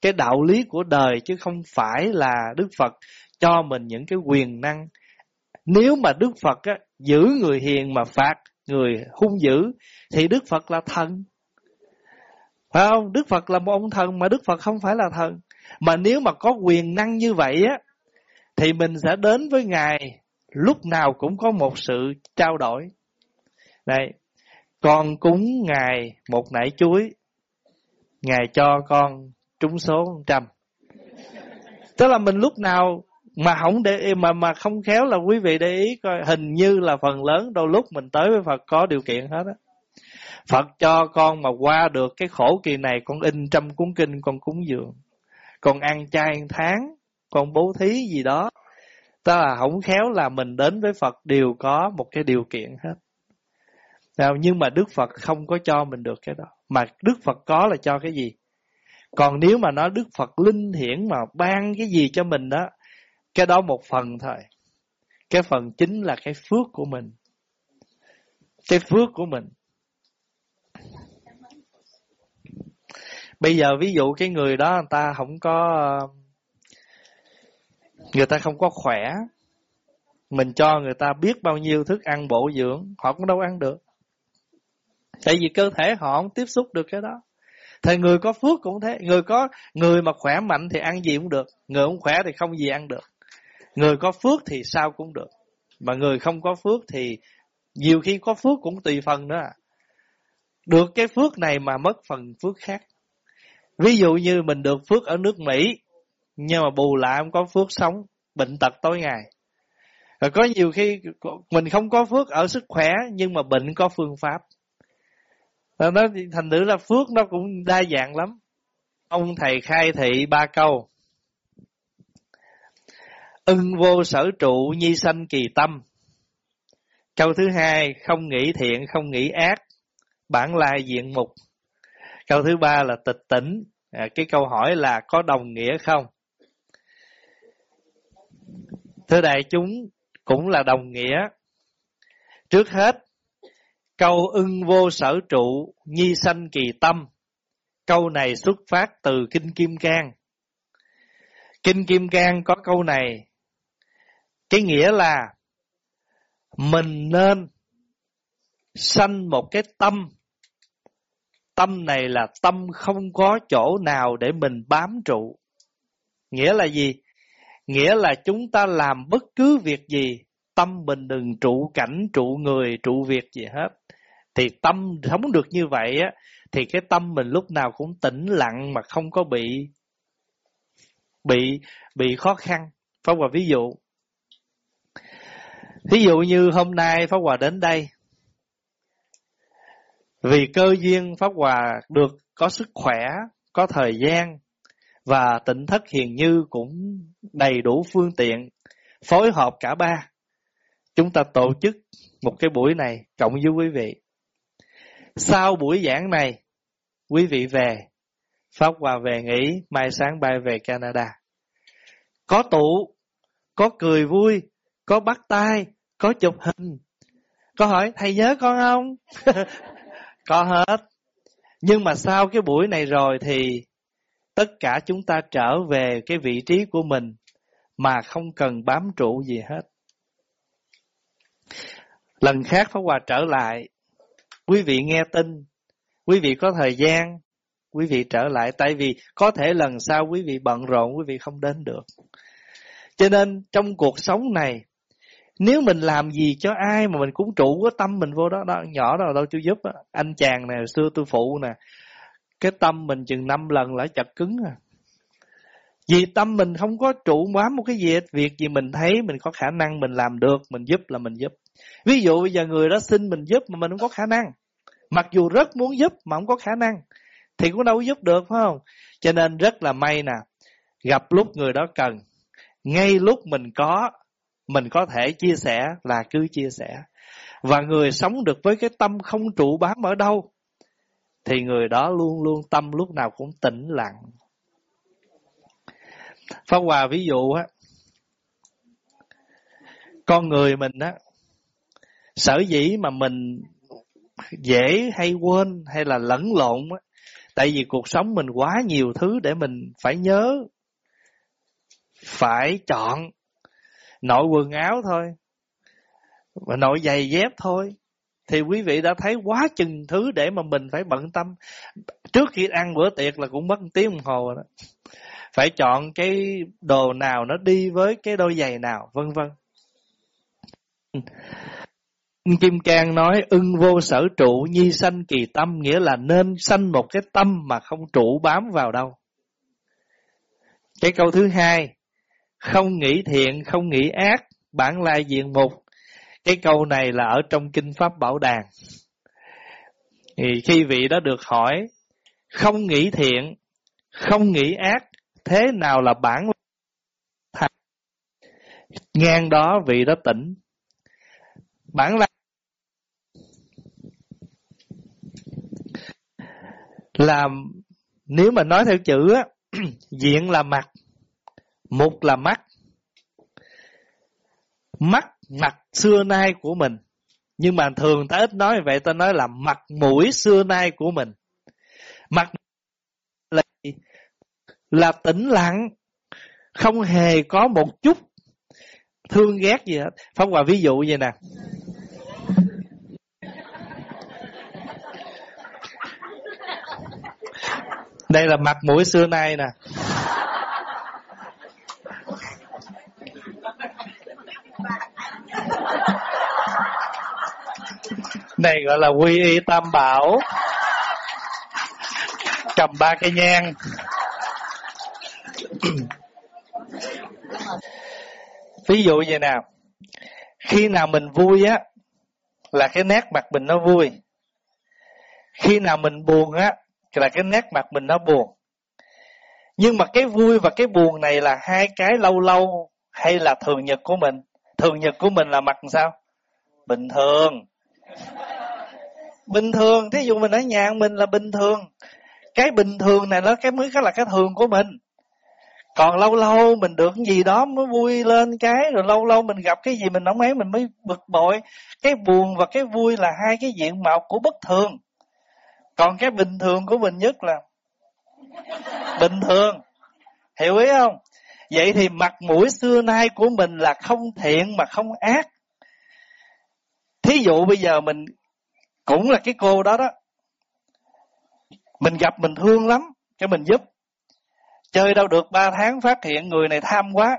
cái đạo lý của đời chứ không phải là Đức Phật cho mình những cái quyền năng. Nếu mà Đức Phật á, giữ người hiền mà phạt người hung dữ thì Đức Phật là thần. phải không đức phật là một ông thần mà đức phật không phải là thần mà nếu mà có quyền năng như vậy á thì mình sẽ đến với ngài lúc nào cũng có một sự trao đổi đây, con cúng ngài một nải chuối. Ngài cho con trúng số trăm. Tức là mình lúc nào mà không để mà mà không khéo là quý vị để ý coi, hình như là phần lớn đôi lúc mình tới với Phật có điều kiện hết á. Phật cho con mà qua được cái khổ kỳ này, con in trăm cuốn kinh, con cúng dường. Con ăn chay tháng, con bố thí gì đó. Tức là không khéo là mình đến với Phật đều có một cái điều kiện hết nào nhưng mà Đức Phật không có cho mình được cái đó mà Đức Phật có là cho cái gì còn nếu mà nói Đức Phật linh hiển mà ban cái gì cho mình đó, cái đó một phần thôi. Cái phần chính là cái phước của mình. Cái phước của mình. Bây giờ ví dụ cái người đó, người ta không có, người ta không có khỏe mình cho người ta biết bao nhiêu thức ăn bổ dưỡng, họ cũng đâu ăn được tại vì cơ thể họ không tiếp xúc được cái đó. Thì người có phước cũng thế. Người có, người mà khỏe mạnh thì ăn gì cũng được. Người không khỏe thì không gì ăn được. Người có phước thì sao cũng được. Mà người không có phước thì nhiều khi có phước cũng tùy phần nữa à. được cái phước này mà mất phần phước khác. Ví dụ như mình được phước ở nước mỹ, nhưng mà bù lại không có phước sống, bệnh tật tối ngày. Rồi có nhiều khi, mình không có phước ở sức khỏe, nhưng mà bệnh có phương pháp nó nó thành nữ là phước nó cũng đa dạng lắm. Ông thầy khai thị ba câu. Ưng vô sở trụ nhi sanh kỳ tâm. Câu thứ hai không nghĩ thiện không nghĩ ác. Bản lai diện mục. Câu thứ ba là tịch tỉnh. À, cái câu hỏi là có đồng nghĩa không? Thưa đại chúng cũng là đồng nghĩa. Trước hết câu ưng vô sở trụ nhi sanh kỳ tâm câu này xuất phát từ kinh kim cang kinh kim cang có câu này cái nghĩa là mình nên sanh một cái tâm. Tâm này là tâm không có chỗ nào để mình bám trụ. Nghĩa là gì? Nghĩa là chúng ta làm bất cứ việc gì, tâm mình đừng trụ cảnh, trụ người, trụ việc gì hết. Thì tâm sống được như vậy á, thì cái tâm mình lúc nào cũng tĩnh lặng mà không có bị bị bị khó khăn. Pháp Hòa ví dụ, Thí dụ như hôm nay Pháp Hòa đến đây, vì cơ duyên Pháp Hòa được có sức khỏe, có thời gian, và tỉnh thất hiền như cũng đầy đủ phương tiện, phối hợp cả ba. Chúng ta tổ chức một cái buổi này cộng với quý vị. Sau buổi giảng này, quý vị về, Pháp Hòa về nghỉ, mai sáng bay về Canada. Có tụ, có cười vui, có bắt tay, có chụp hình. Có hỏi thầy nhớ con không? có hết. Nhưng mà sau cái buổi này rồi thì tất cả chúng ta trở về cái vị trí của mình mà không cần bám trụ gì hết. Lần khác Pháp Hòa trở lại, quý vị nghe tin, quý vị có thời gian, quý vị trở lại tại vì có thể lần sau quý vị bận rộn quý vị không đến được. Cho nên trong cuộc sống này nếu mình làm gì cho ai mà mình cũng trụ cái tâm mình vô đó đó nhỏ đó đâu tôi giúp đó. anh chàng này xưa tôi phụ nè cái tâm mình chừng năm lần lại chặt cứng à vì tâm mình không có trụ bám một cái gì việc gì mình thấy mình có khả năng mình làm được mình giúp là mình giúp ví dụ bây giờ người đó xin mình giúp mà mình không có khả năng mặc dù rất muốn giúp mà không có khả năng thì cũng đâu giúp được phải không cho nên rất là may nè gặp lúc người đó cần ngay lúc mình có mình có thể chia sẻ là cứ chia sẻ. Và người sống được với cái tâm không trụ bám ở đâu, thì người đó luôn luôn tâm lúc nào cũng tĩnh lặng. Pháp Hòa ví dụ á, con người mình á, sở dĩ mà mình dễ hay quên hay là lẫn lộn á, tại vì cuộc sống mình quá nhiều thứ để mình phải nhớ, phải chọn, nội quần áo thôi và nội giày dép thôi. Thì quý vị đã thấy quá chừng thứ để mà mình phải bận tâm. Trước khi ăn bữa tiệc là cũng mất một tiếng đồng hồ rồi đó. Phải chọn cái đồ nào nó đi với cái đôi giày nào vân vân. Kim Cang nói ưng vô sở trụ nhi sanh kỳ tâm nghĩa là nên sanh một cái tâm mà không trụ bám vào đâu. Cái câu thứ hai, không nghĩ thiện, không nghĩ ác, bản lai diện mục. Cái câu này là ở trong Kinh Pháp Bảo Đàn. Thì khi vị đó được hỏi, không nghĩ thiện, không nghĩ ác, thế nào là bản? Ngang đó vị đó tỉnh. Bản lai là nếu mà nói theo chữ á, diện là mặt, mục là mắt. Mắt, mặt xưa nay của mình. Nhưng mà thường ta ít nói vậy ta nói là mặt mũi xưa nay của mình. Mặt là là tĩnh lặng, không hề có một chút thương ghét gì hết. Phong Hòa ví dụ vậy nè. Đây là mặt mũi xưa nay nè. Này gọi là quy y tam bảo. Cầm ba cây nhang. Ví dụ vậy nào. Khi nào mình vui á, là cái nét mặt mình nó vui. Khi nào mình buồn á, là cái nét mặt mình nó buồn. Nhưng mà cái vui và cái buồn này là hai cái lâu lâu hay là thường nhật của mình? Thường nhật của mình là mặt sao? Bình thường. Bình thường, thí dụ mình ở nhà mình là bình thường. Cái bình thường này nó cái mới cái là cái thường của mình. Còn lâu lâu mình được cái gì đó mới vui lên cái rồi lâu lâu mình gặp cái gì mình không ấy mình mới bực bội. Cái buồn và cái vui là hai cái diện mạo của bất thường. Còn cái bình thường của mình nhất là bình thường. Hiểu ý không? Vậy thì mặt mũi xưa nay của mình là không thiện mà không ác. Thí dụ bây giờ mình cũng là cái cô đó đó. Mình gặp mình thương lắm, cái mình giúp. Chơi đâu được 3 tháng phát hiện người này tham quá.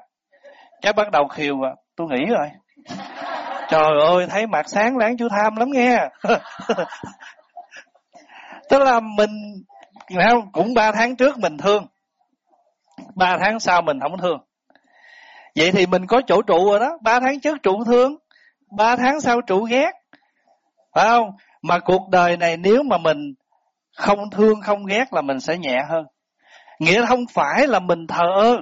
Cái bắt đầu khiều à, tôi nghĩ rồi. Trời ơi, thấy mặt sáng láng chú tham lắm nghe. Tức là mình cũng ba tháng trước mình thương. ba tháng sau mình không thương. Vậy thì mình có chỗ trụ rồi đó. ba tháng trước trụ thương. ba tháng sau trụ ghét. Phải không? Mà cuộc đời này nếu mà mình không thương, không ghét là mình sẽ nhẹ hơn. Nghĩa không phải là mình thờ ơ.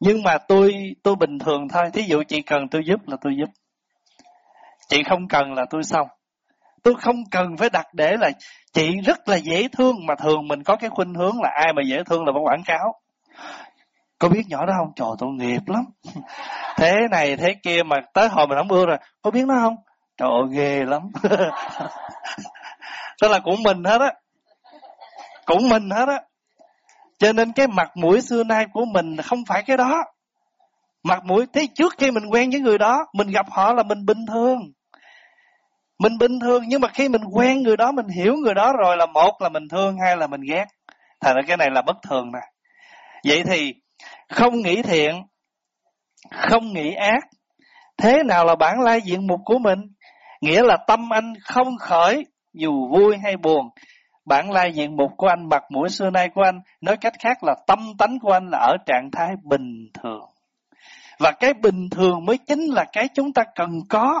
Nhưng mà tôi tôi bình thường thôi. Thí dụ chị cần tôi giúp là tôi giúp. Chị không cần là tôi xong. Tôi không cần phải đặt để là chị rất là dễ thương mà thường mình có cái khuynh hướng là ai mà dễ thương là phải quảng cáo. Có biết nhỏ đó không? Trời tội nghiệp lắm. Thế này thế kia mà tới hồi mình không ưa rồi. Có biết nó không? Trời ơi ghê lắm. Đó là của mình hết á. Của mình hết á. Cho nên cái mặt mũi xưa nay của mình không phải cái đó. Mặt mũi, thế trước khi mình quen với người đó, mình gặp họ là mình bình thường. Mình bình thường nhưng mà khi mình quen người đó, mình hiểu người đó rồi là một là mình thương, hai là mình ghét. Thành ra cái này là bất thường nè. Vậy thì không nghĩ thiện, không nghĩ ác. Thế nào là bản lai diện mục của mình? Nghĩa là tâm anh không khởi dù vui hay buồn. Bản lai diện mục của anh, mặt mũi xưa nay của anh, nói cách khác là tâm tánh của anh là ở trạng thái bình thường. Và cái bình thường mới chính là cái chúng ta cần có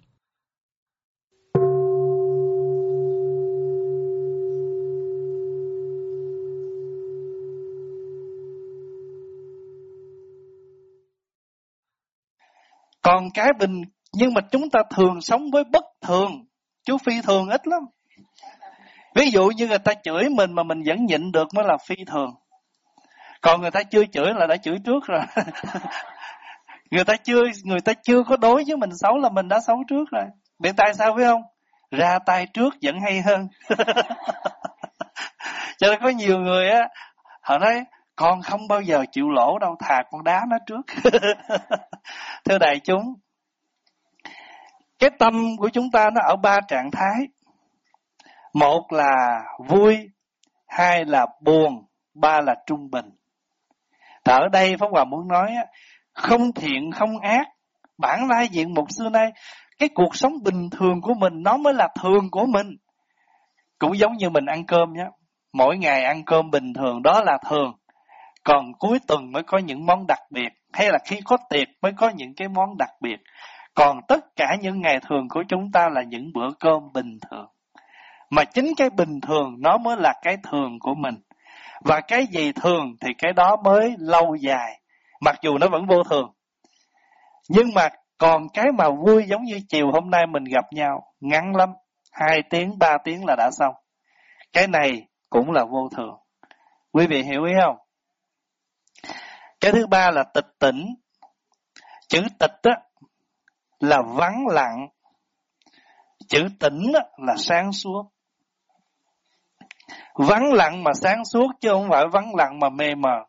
Còn cái bình, nhưng mà chúng ta thường sống với bất thường. Chú phi thường ít lắm. Ví dụ như người ta chửi mình mà mình vẫn nhịn được mới là phi thường. Còn người ta chưa chửi là đã chửi trước rồi. người ta chưa người ta chưa có đối với mình xấu là mình đã xấu trước rồi biết tại sao phải không ra tay trước vẫn hay hơn cho nên có nhiều người á họ nói con không bao giờ chịu lỗ đâu, thà con đá nó trước. Thưa đại chúng, cái tâm của chúng ta nó ở ba trạng thái. Một là vui, hai là buồn, ba là trung bình. Thì ở đây pháp hòa muốn nói không thiện, không ác. Bản lai diện một xưa nay, cái cuộc sống bình thường của mình nó mới là thường của mình. Cũng giống như mình ăn cơm nhé. Mỗi ngày ăn cơm bình thường, đó là thường còn cuối tuần mới có những món đặc biệt, hay là khi có tiệc mới có những cái món đặc biệt. Còn tất cả những ngày thường của chúng ta là những bữa cơm bình thường. Mà chính cái bình thường nó mới là cái thường của mình. Và cái gì thường thì cái đó mới lâu dài, mặc dù nó vẫn vô thường. Nhưng mà còn cái mà vui giống như chiều hôm nay mình gặp nhau, ngắn lắm, hai tiếng, ba tiếng là đã xong. Cái này cũng là vô thường. Quý vị hiểu ý không? Cái thứ ba là tịch tỉnh. Chữ tịch á, là vắng lặng. Chữ tỉnh á, là sáng suốt. Vắng lặng mà sáng suốt chứ không phải vắng lặng mà mê mờ.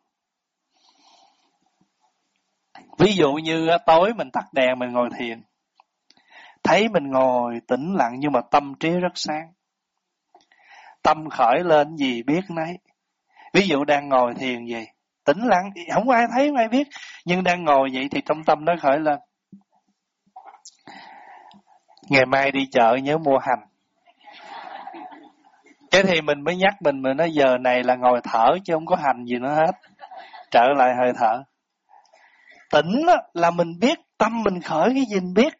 Ví dụ như tối mình tắt đèn mình ngồi thiền. Thấy mình ngồi tĩnh lặng nhưng mà tâm trí rất sáng. Tâm khởi lên gì biết nấy. Ví dụ đang ngồi thiền gì tĩnh lặng không ai thấy, không ai biết. Nhưng đang ngồi vậy thì trong tâm nó khởi lên. Ngày mai đi chợ nhớ mua hành. Cái thì mình mới nhắc mình mình nói, giờ này là ngồi thở chứ không có hành gì nữa hết. Trở lại hơi thở. Tỉnh là mình biết, tâm mình khởi cái gì mình biết.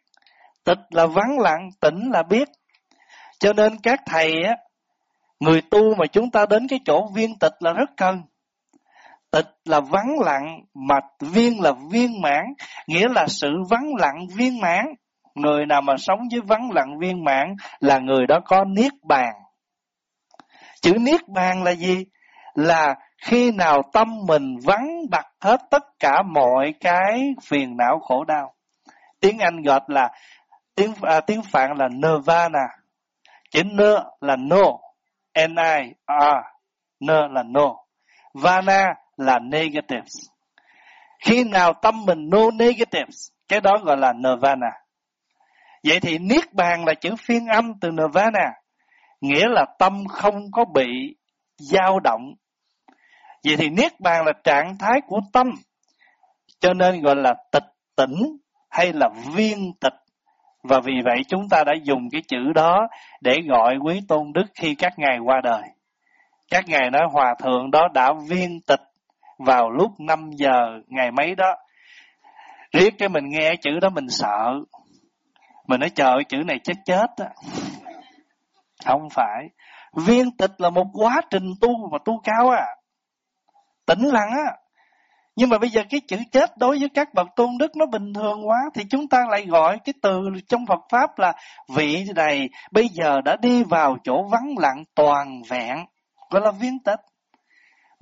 Tịch là vắng lặng tỉnh là biết. Cho nên các thầy á, người tu mà chúng ta đến cái chỗ viên tịch là rất cần tịch là vắng lặng mà viên là viên mãn nghĩa là sự vắng lặng viên mãn. Người nào mà sống với vắng lặng viên mãn là người đó có niết bàn. Chữ niết bàn là gì? Là khi nào tâm mình vắng bặt hết tất cả mọi cái phiền não khổ đau. Tiếng anh gọi là tiếng à, tiếng phạn là nirvana. Chữ n là no. N i r n là no. Vana là negatives. Khi nào tâm mình no negatives, cái đó gọi là nirvana. Vậy thì niết bàn là chữ phiên âm từ nirvana, nghĩa là tâm không có bị dao động. Vậy thì niết bàn là trạng thái của tâm, cho nên gọi là tịch tỉnh hay là viên tịch. Và vì vậy chúng ta đã dùng cái chữ đó để gọi quý tôn đức khi các ngài qua đời. Các ngài nói hòa thượng đó đã viên tịch vào lúc 5 giờ ngày mấy đó. Riết cái mình nghe chữ đó mình sợ. Mình nói, trời chữ này chết chết á. Không phải. Viên tịch là một quá trình tu mà tu cao à. Tĩnh lặng á. Nhưng mà bây giờ cái chữ chết đối với các bậc tôn đức nó bình thường quá, thì chúng ta lại gọi cái từ trong Phật pháp là vị này bây giờ đã đi vào chỗ vắng lặng toàn vẹn. Gọi là viên tịch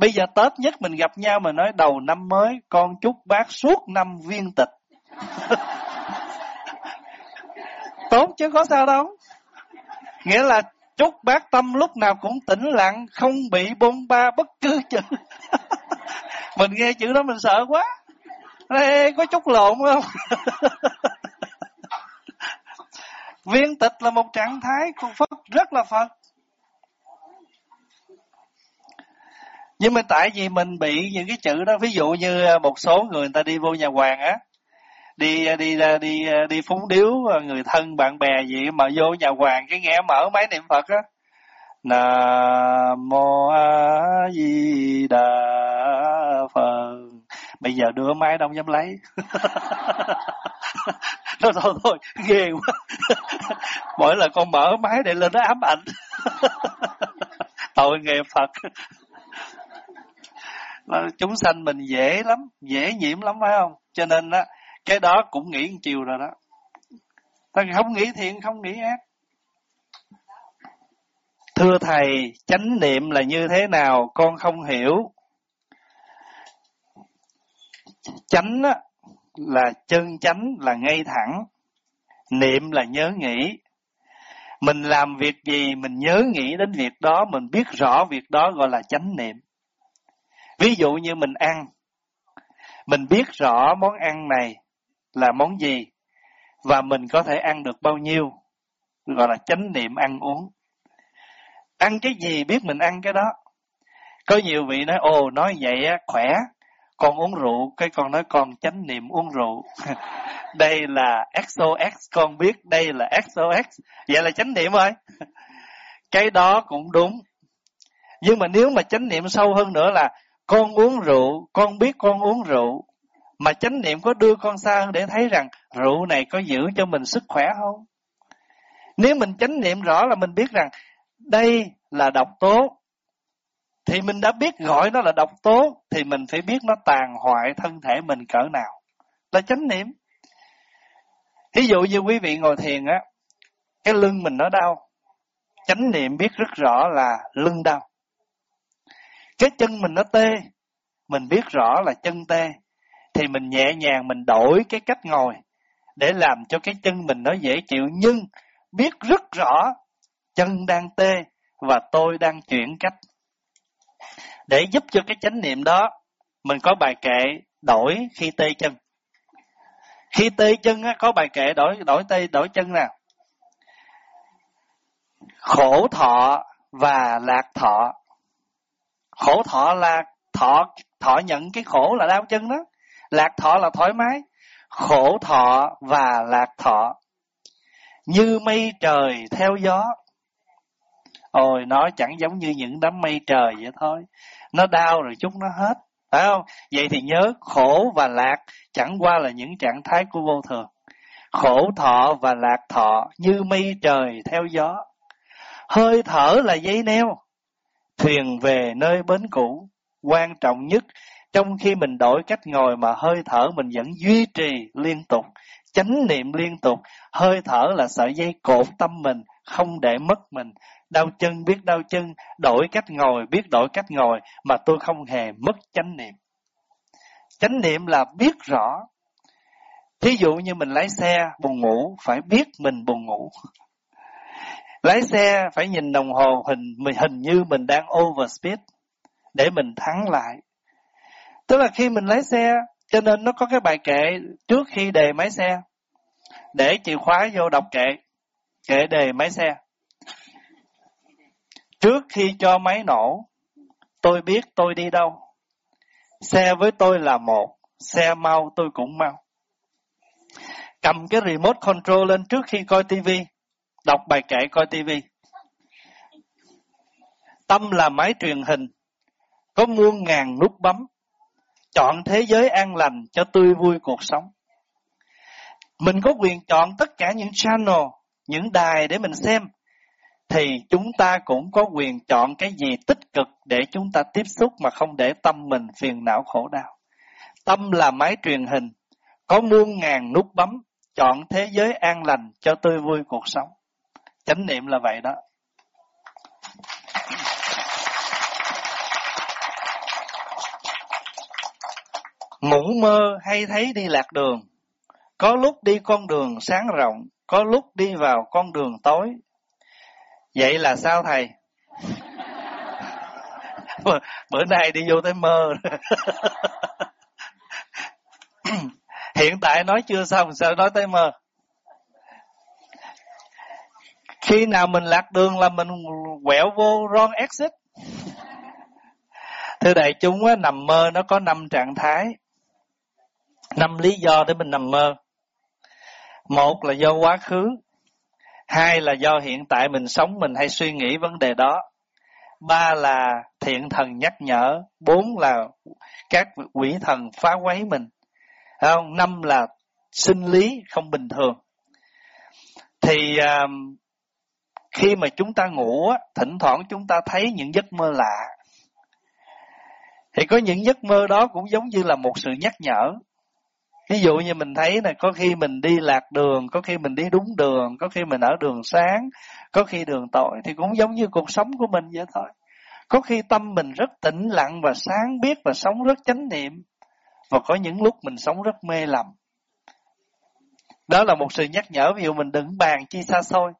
bây giờ tết nhất mình gặp nhau mà nói đầu năm mới con chúc bác suốt năm viên tịch. Tốt chứ có sao đâu. Nghĩa là chúc bác tâm lúc nào cũng tĩnh lặng không bị bôn ba bất cứ chữ. Mình nghe chữ đó mình sợ quá. Ê, có chút lộn không? Viên tịch là một trạng thái của phật rất là phật. Nhưng mà tại vì mình bị những cái chữ đó, ví dụ như à, một số người người ta đi vô nhà hoàng á, đi à, đi đi à, đi phúng điếu người thân bạn bè gì mà vô nhà hoàng cái nghe mở máy niệm phật á. Nam mô a di đà phật. Bây giờ đưa máy đâu dám lấy. Thôi thôi thôi, ghê quá. Mỗi lần con mở máy để lên nó ám ảnh. Tội nghiệp phật là chúng sanh mình dễ lắm, dễ nhiễm lắm, phải không? Cho nên á, cái đó cũng nghĩ một chiều rồi đó. Ta không nghĩ thiện, không nghĩ ác. Thưa thầy, chánh niệm là như thế nào? Con không hiểu. Chánh á, là chân chánh, là ngay thẳng. Niệm là nhớ nghĩ. Mình làm việc gì, mình nhớ nghĩ đến việc đó, mình biết rõ việc đó gọi là chánh niệm ví dụ như mình ăn, mình biết rõ món ăn này là món gì và mình có thể ăn được bao nhiêu, gọi là chánh niệm ăn uống. Ăn cái gì biết mình ăn cái đó. Có nhiều vị nói, ồ, nói vậy á, khỏe, con uống rượu. Cái con nói, con chánh niệm uống rượu. Đây là XOX con biết đây là XOX vậy là chánh niệm rồi. Cái đó cũng đúng. Nhưng mà nếu mà chánh niệm sâu hơn nữa là con uống rượu, con biết con uống rượu. Mà chánh niệm có đưa con xa hơn để thấy rằng rượu này có giữ cho mình sức khỏe không? Nếu mình chánh niệm rõ là mình biết rằng đây là độc tố, thì mình đã biết gọi nó là độc tố, thì mình phải biết nó tàn hoại thân thể mình cỡ nào. Là chánh niệm. Ví dụ như quý vị ngồi thiền á, cái lưng mình nó đau. Chánh niệm biết rất rõ là lưng đau cái chân mình nó tê mình biết rõ là chân tê thì mình nhẹ nhàng mình đổi cái cách ngồi để làm cho cái chân mình nó dễ chịu. Nhưng biết rất rõ chân đang tê và tôi đang chuyển cách. Để giúp cho cái chánh niệm đó mình có bài kệ đổi khi tê chân. Khi tê chân á, có bài kệ đổi đổi tê đổi chân nào khổ thọ và lạc thọ khổ thọ là thọ thọ nhận cái khổ là đau chân đó. Lạc thọ là thoải mái. Khổ thọ và lạc thọ. Như mây trời theo gió. Ôi, nó chẳng giống như những đám mây trời vậy thôi. Nó đau rồi chút nó hết. Phải không? Vậy thì nhớ khổ và lạc chẳng qua là những trạng thái của vô thường. Khổ thọ và lạc thọ như mây trời theo gió. Hơi thở là dây neo thuyền về nơi bến cũ, quan trọng nhất, trong khi mình đổi cách ngồi mà hơi thở mình vẫn duy trì liên tục, chánh niệm liên tục, hơi thở là sợi dây cột tâm mình, không để mất mình. Đau chân biết đau chân, đổi cách ngồi biết đổi cách ngồi mà tôi không hề mất chánh niệm. Chánh niệm là biết rõ. Thí dụ như mình lái xe buồn ngủ, phải biết mình buồn ngủ lái xe phải nhìn đồng hồ hình hình như mình đang overspeed để mình thắng lại. Tức là khi mình lái xe, cho nên nó có cái bài kệ trước khi đề máy xe. Để chìa khóa vô đọc kệ kệ đề máy xe. Trước khi cho máy nổ, tôi biết tôi đi đâu. Xe với tôi là một, xe mau tôi cũng mau. Cầm cái remote control lên trước khi coi tivi đọc bài kệ coi tivi tâm là máy truyền hình, có muôn ngàn nút bấm, chọn thế giới an lành cho tươi vui cuộc sống. Mình có quyền chọn tất cả những channel, những đài để mình xem, thì chúng ta cũng có quyền chọn cái gì tích cực để chúng ta tiếp xúc mà không để tâm mình phiền não khổ đau. Tâm là máy truyền hình, có muôn ngàn nút bấm, chọn thế giới an lành cho tươi vui cuộc sống chánh niệm là vậy đó. Ngủ mơ hay thấy đi lạc đường, có lúc đi con đường sáng rộng, có lúc đi vào con đường tối. Vậy là sao thầy? Bữa nay đi vô tới mơ. Hiện tại nói chưa xong, sao nói tới mơ? Khi nào mình lạc đường là mình quẹo vô wrong exit. Thưa đại chúng á, nằm mơ nó có năm trạng thái. Năm lý do để mình nằm mơ. Một là do quá khứ. Hai là do hiện tại mình sống mình hay suy nghĩ vấn đề đó. Ba là thiện thần nhắc nhở. Bốn là các quỷ thần phá quấy mình. Không? Năm là sinh lý không bình thường. Thì uh, khi mà chúng ta ngủ thỉnh thoảng chúng ta thấy những giấc mơ lạ. Thì có những giấc mơ đó cũng giống như là một sự nhắc nhở. Ví dụ như mình thấy là có khi mình đi lạc đường, có khi mình đi đúng đường, có khi mình ở đường sáng, có khi đường tối thì cũng giống như cuộc sống của mình vậy thôi. Có khi tâm mình rất tĩnh lặng và sáng biết và sống rất chánh niệm. Và có những lúc mình sống rất mê lầm. Đó là một sự nhắc nhở, ví dụ mình đừng bàn chi xa xôi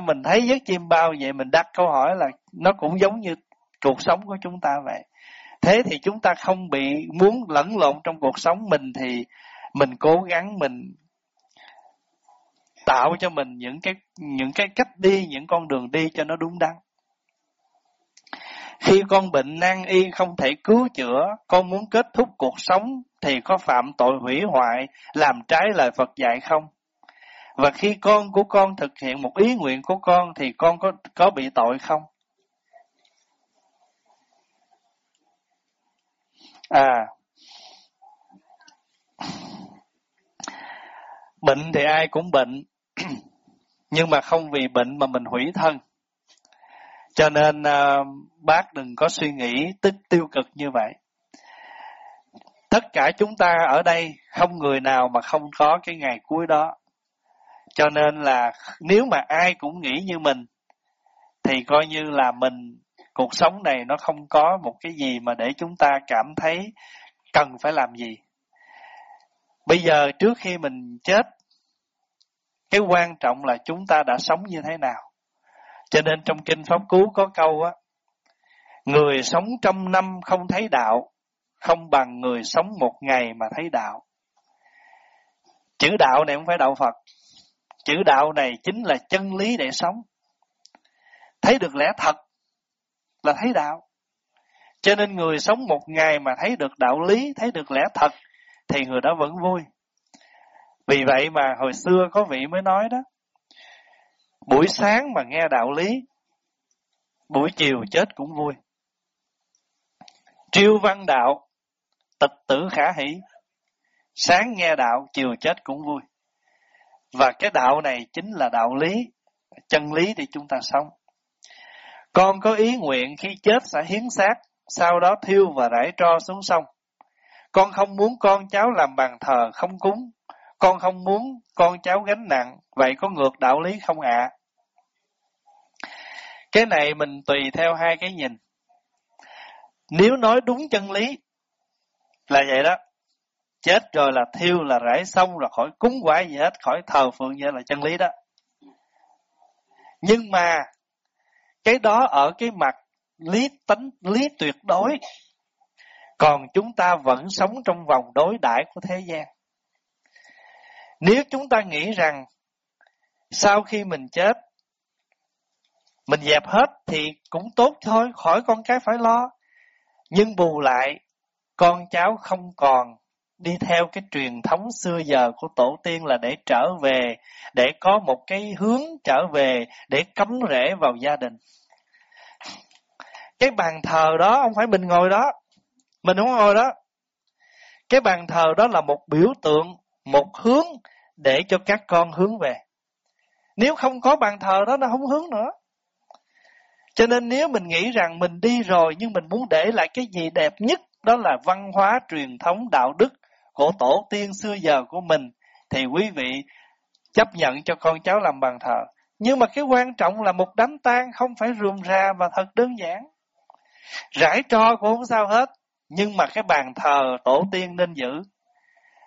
mình thấy giấc chim bao vậy, mình đặt câu hỏi là nó cũng giống như cuộc sống của chúng ta vậy. Thế thì chúng ta không bị muốn lẫn lộn trong cuộc sống mình thì mình cố gắng mình tạo cho mình những cái những cái cách đi, những con đường đi cho nó đúng đắn. Khi con bệnh nan y không thể cứu chữa, con muốn kết thúc cuộc sống thì có phạm tội hủy hoại, làm trái lời phật dạy không? Và khi con của con thực hiện một ý nguyện của con thì con có có bị tội không? À. Bệnh thì ai cũng bệnh nhưng mà không vì bệnh mà mình hủy thân. Cho nên à, bác đừng có suy nghĩ tích tiêu cực như vậy. Tất cả chúng ta ở đây không người nào mà không có cái ngày cuối đó cho nên là nếu mà ai cũng nghĩ như mình, thì coi như là mình, cuộc sống này nó không có một cái gì mà để chúng ta cảm thấy cần phải làm gì. Bây giờ trước khi mình chết, cái quan trọng là chúng ta đã sống như thế nào. Cho nên trong kinh pháp cú có câu á, người sống trăm năm không thấy đạo, không bằng người sống một ngày mà thấy đạo. Chữ đạo này không phải đạo phật chữ đạo này chính là chân lý để sống. Thấy được lẽ thật là thấy đạo. Cho nên người sống một ngày mà thấy được đạo lý, thấy được lẽ thật, thì người đó vẫn vui. Vì vậy mà hồi xưa có vị mới nói đó, buổi sáng mà nghe đạo lý, buổi chiều chết cũng vui. Triêu văn đạo, tịch tử khả hỷ. Sáng nghe đạo, chiều chết cũng vui và cái đạo này chính là đạo lý, chân lý để chúng ta sống. Con có ý nguyện khi chết sẽ hiến xác, sau đó thiêu và rải tro xuống sông. Con không muốn con cháu làm bàn thờ không cúng. Con không muốn con cháu gánh nặng. Vậy có ngược đạo lý không ạ? À? cái này mình tùy theo hai cái nhìn. Nếu nói đúng chân lý là vậy đó chết rồi là thiêu, là rải xong, là khỏi cúng quả gì hết, khỏi thờ phượng vậy là chân lý đó. Nhưng mà cái đó ở cái mặt lý tánh, lý tuyệt đối. Còn chúng ta vẫn sống trong vòng đối đãi của thế gian. Nếu chúng ta nghĩ rằng sau khi mình chết, mình dẹp hết thì cũng tốt thôi, khỏi con cái phải lo. Nhưng bù lại, con cháu không còn đi theo cái truyền thống xưa giờ của tổ tiên là để trở về, để có một cái hướng trở về, để cắm rễ vào gia đình. Cái bàn thờ đó không phải mình ngồi đó, mình không ngồi đó. Cái bàn thờ đó là một biểu tượng, một hướng để cho các con hướng về. Nếu không có bàn thờ đó nó không hướng nữa. Cho nên nếu mình nghĩ rằng mình đi rồi nhưng mình muốn để lại cái gì đẹp nhất đó là văn hóa truyền thống đạo đức của tổ tiên xưa giờ của mình thì quý vị chấp nhận cho con cháu làm bàn thờ. Nhưng mà cái quan trọng là một đám tang không phải rườm rà và thật đơn giản. Rải tro cũng không sao hết, nhưng mà cái bàn thờ tổ tiên nên giữ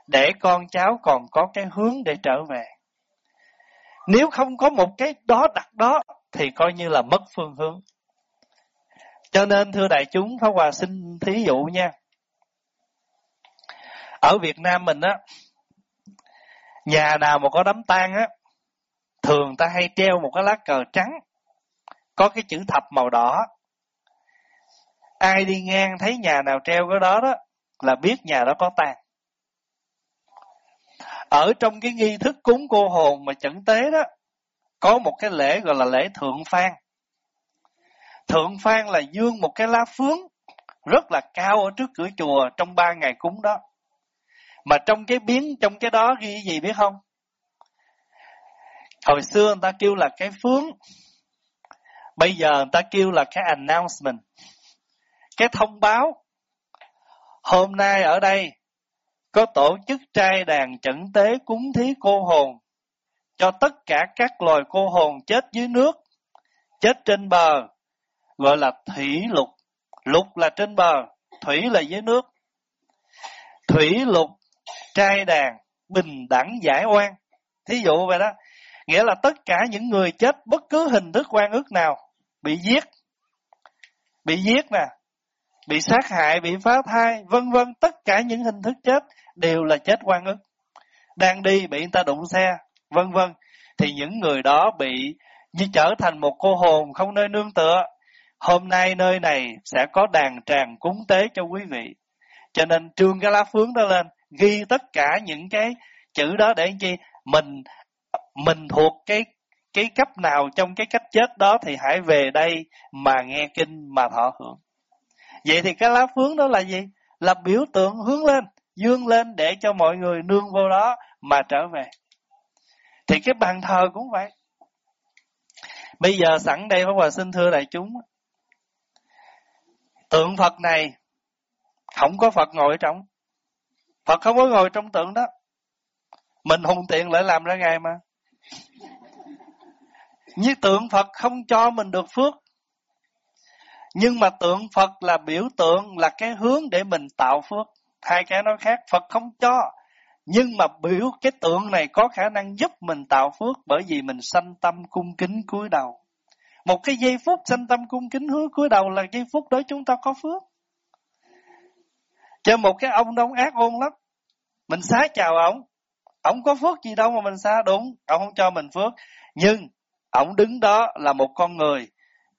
để con cháu còn có cái hướng để trở về. Nếu không có một cái đó đặt đó thì coi như là mất phương hướng. Cho nên thưa đại chúng, Pháp Hòa xin thí dụ nha. Ở Việt Nam mình á, nhà nào mà có đám tang á, thường ta hay treo một cái lá cờ trắng, có cái chữ thập màu đỏ. Ai đi ngang thấy nhà nào treo cái đó đó, là biết nhà đó có tang. Ở trong cái nghi thức cúng cô hồn mà chẩn tế đó, có một cái lễ gọi là lễ thượng phan. Thượng phan là dương một cái lá phướng rất là cao ở trước cửa chùa trong ba ngày cúng đó. Mà trong cái biến, trong cái đó ghi gì biết không? Hồi xưa người ta kêu là cái phướng. Bây giờ người ta kêu là cái announcement. Cái thông báo. Hôm nay ở đây có tổ chức trai đàn chẩn tế cúng thí cô hồn cho tất cả các loài cô hồn chết dưới nước, chết trên bờ, gọi là thủy lục. Lục là trên bờ, thủy là dưới nước. Thủy lục trai đàn bình đẳng giải oan. Thí dụ vậy đó. Nghĩa là tất cả những người chết bất cứ hình thức quan ước nào bị giết bị giết nè, bị sát hại, bị phá thai, vân vân, tất cả những hình thức chết đều là chết quan ức. Đang đi bị người ta đụng xe, vân vân. Thì những người đó bị như trở thành một cô hồn không nơi nương tựa. Hôm nay nơi này sẽ có đàn tràng cúng tế cho quý vị. Cho nên trương cái lá phướng đó lên ghi tất cả những cái chữ đó để chi? Mình mình thuộc cái cái cấp nào trong cái cách chết đó thì hãy về đây mà nghe kinh mà thọ hưởng. Vậy thì cái lá phướng đó là gì? Là biểu tượng hướng lên, dương lên để cho mọi người nương vô đó mà trở về. Thì cái bàn thờ cũng vậy. Bây giờ sẵn đây Pháp Hòa xin thưa đại chúng, tượng Phật này không có Phật ngồi trong. Phật không có ngồi trong tượng đó. Mình hùng tiện lại làm ra ngày mà. Như tượng Phật không cho mình được phước. Nhưng mà tượng Phật là biểu tượng, là cái hướng để mình tạo phước. Hai cái nó khác, Phật không cho. Nhưng mà biểu cái tượng này có khả năng giúp mình tạo phước bởi vì mình sanh tâm cung kính cúi đầu. Một cái giây phút sanh tâm cung kính hứa cúi đầu là giây phút đó chúng ta có phước. Cho một cái ông đông ác ôn lắm mình xá chào ông ông có phước gì đâu mà mình xá, đúng. Ông không cho mình phước. Nhưng ông đứng đó là một con người.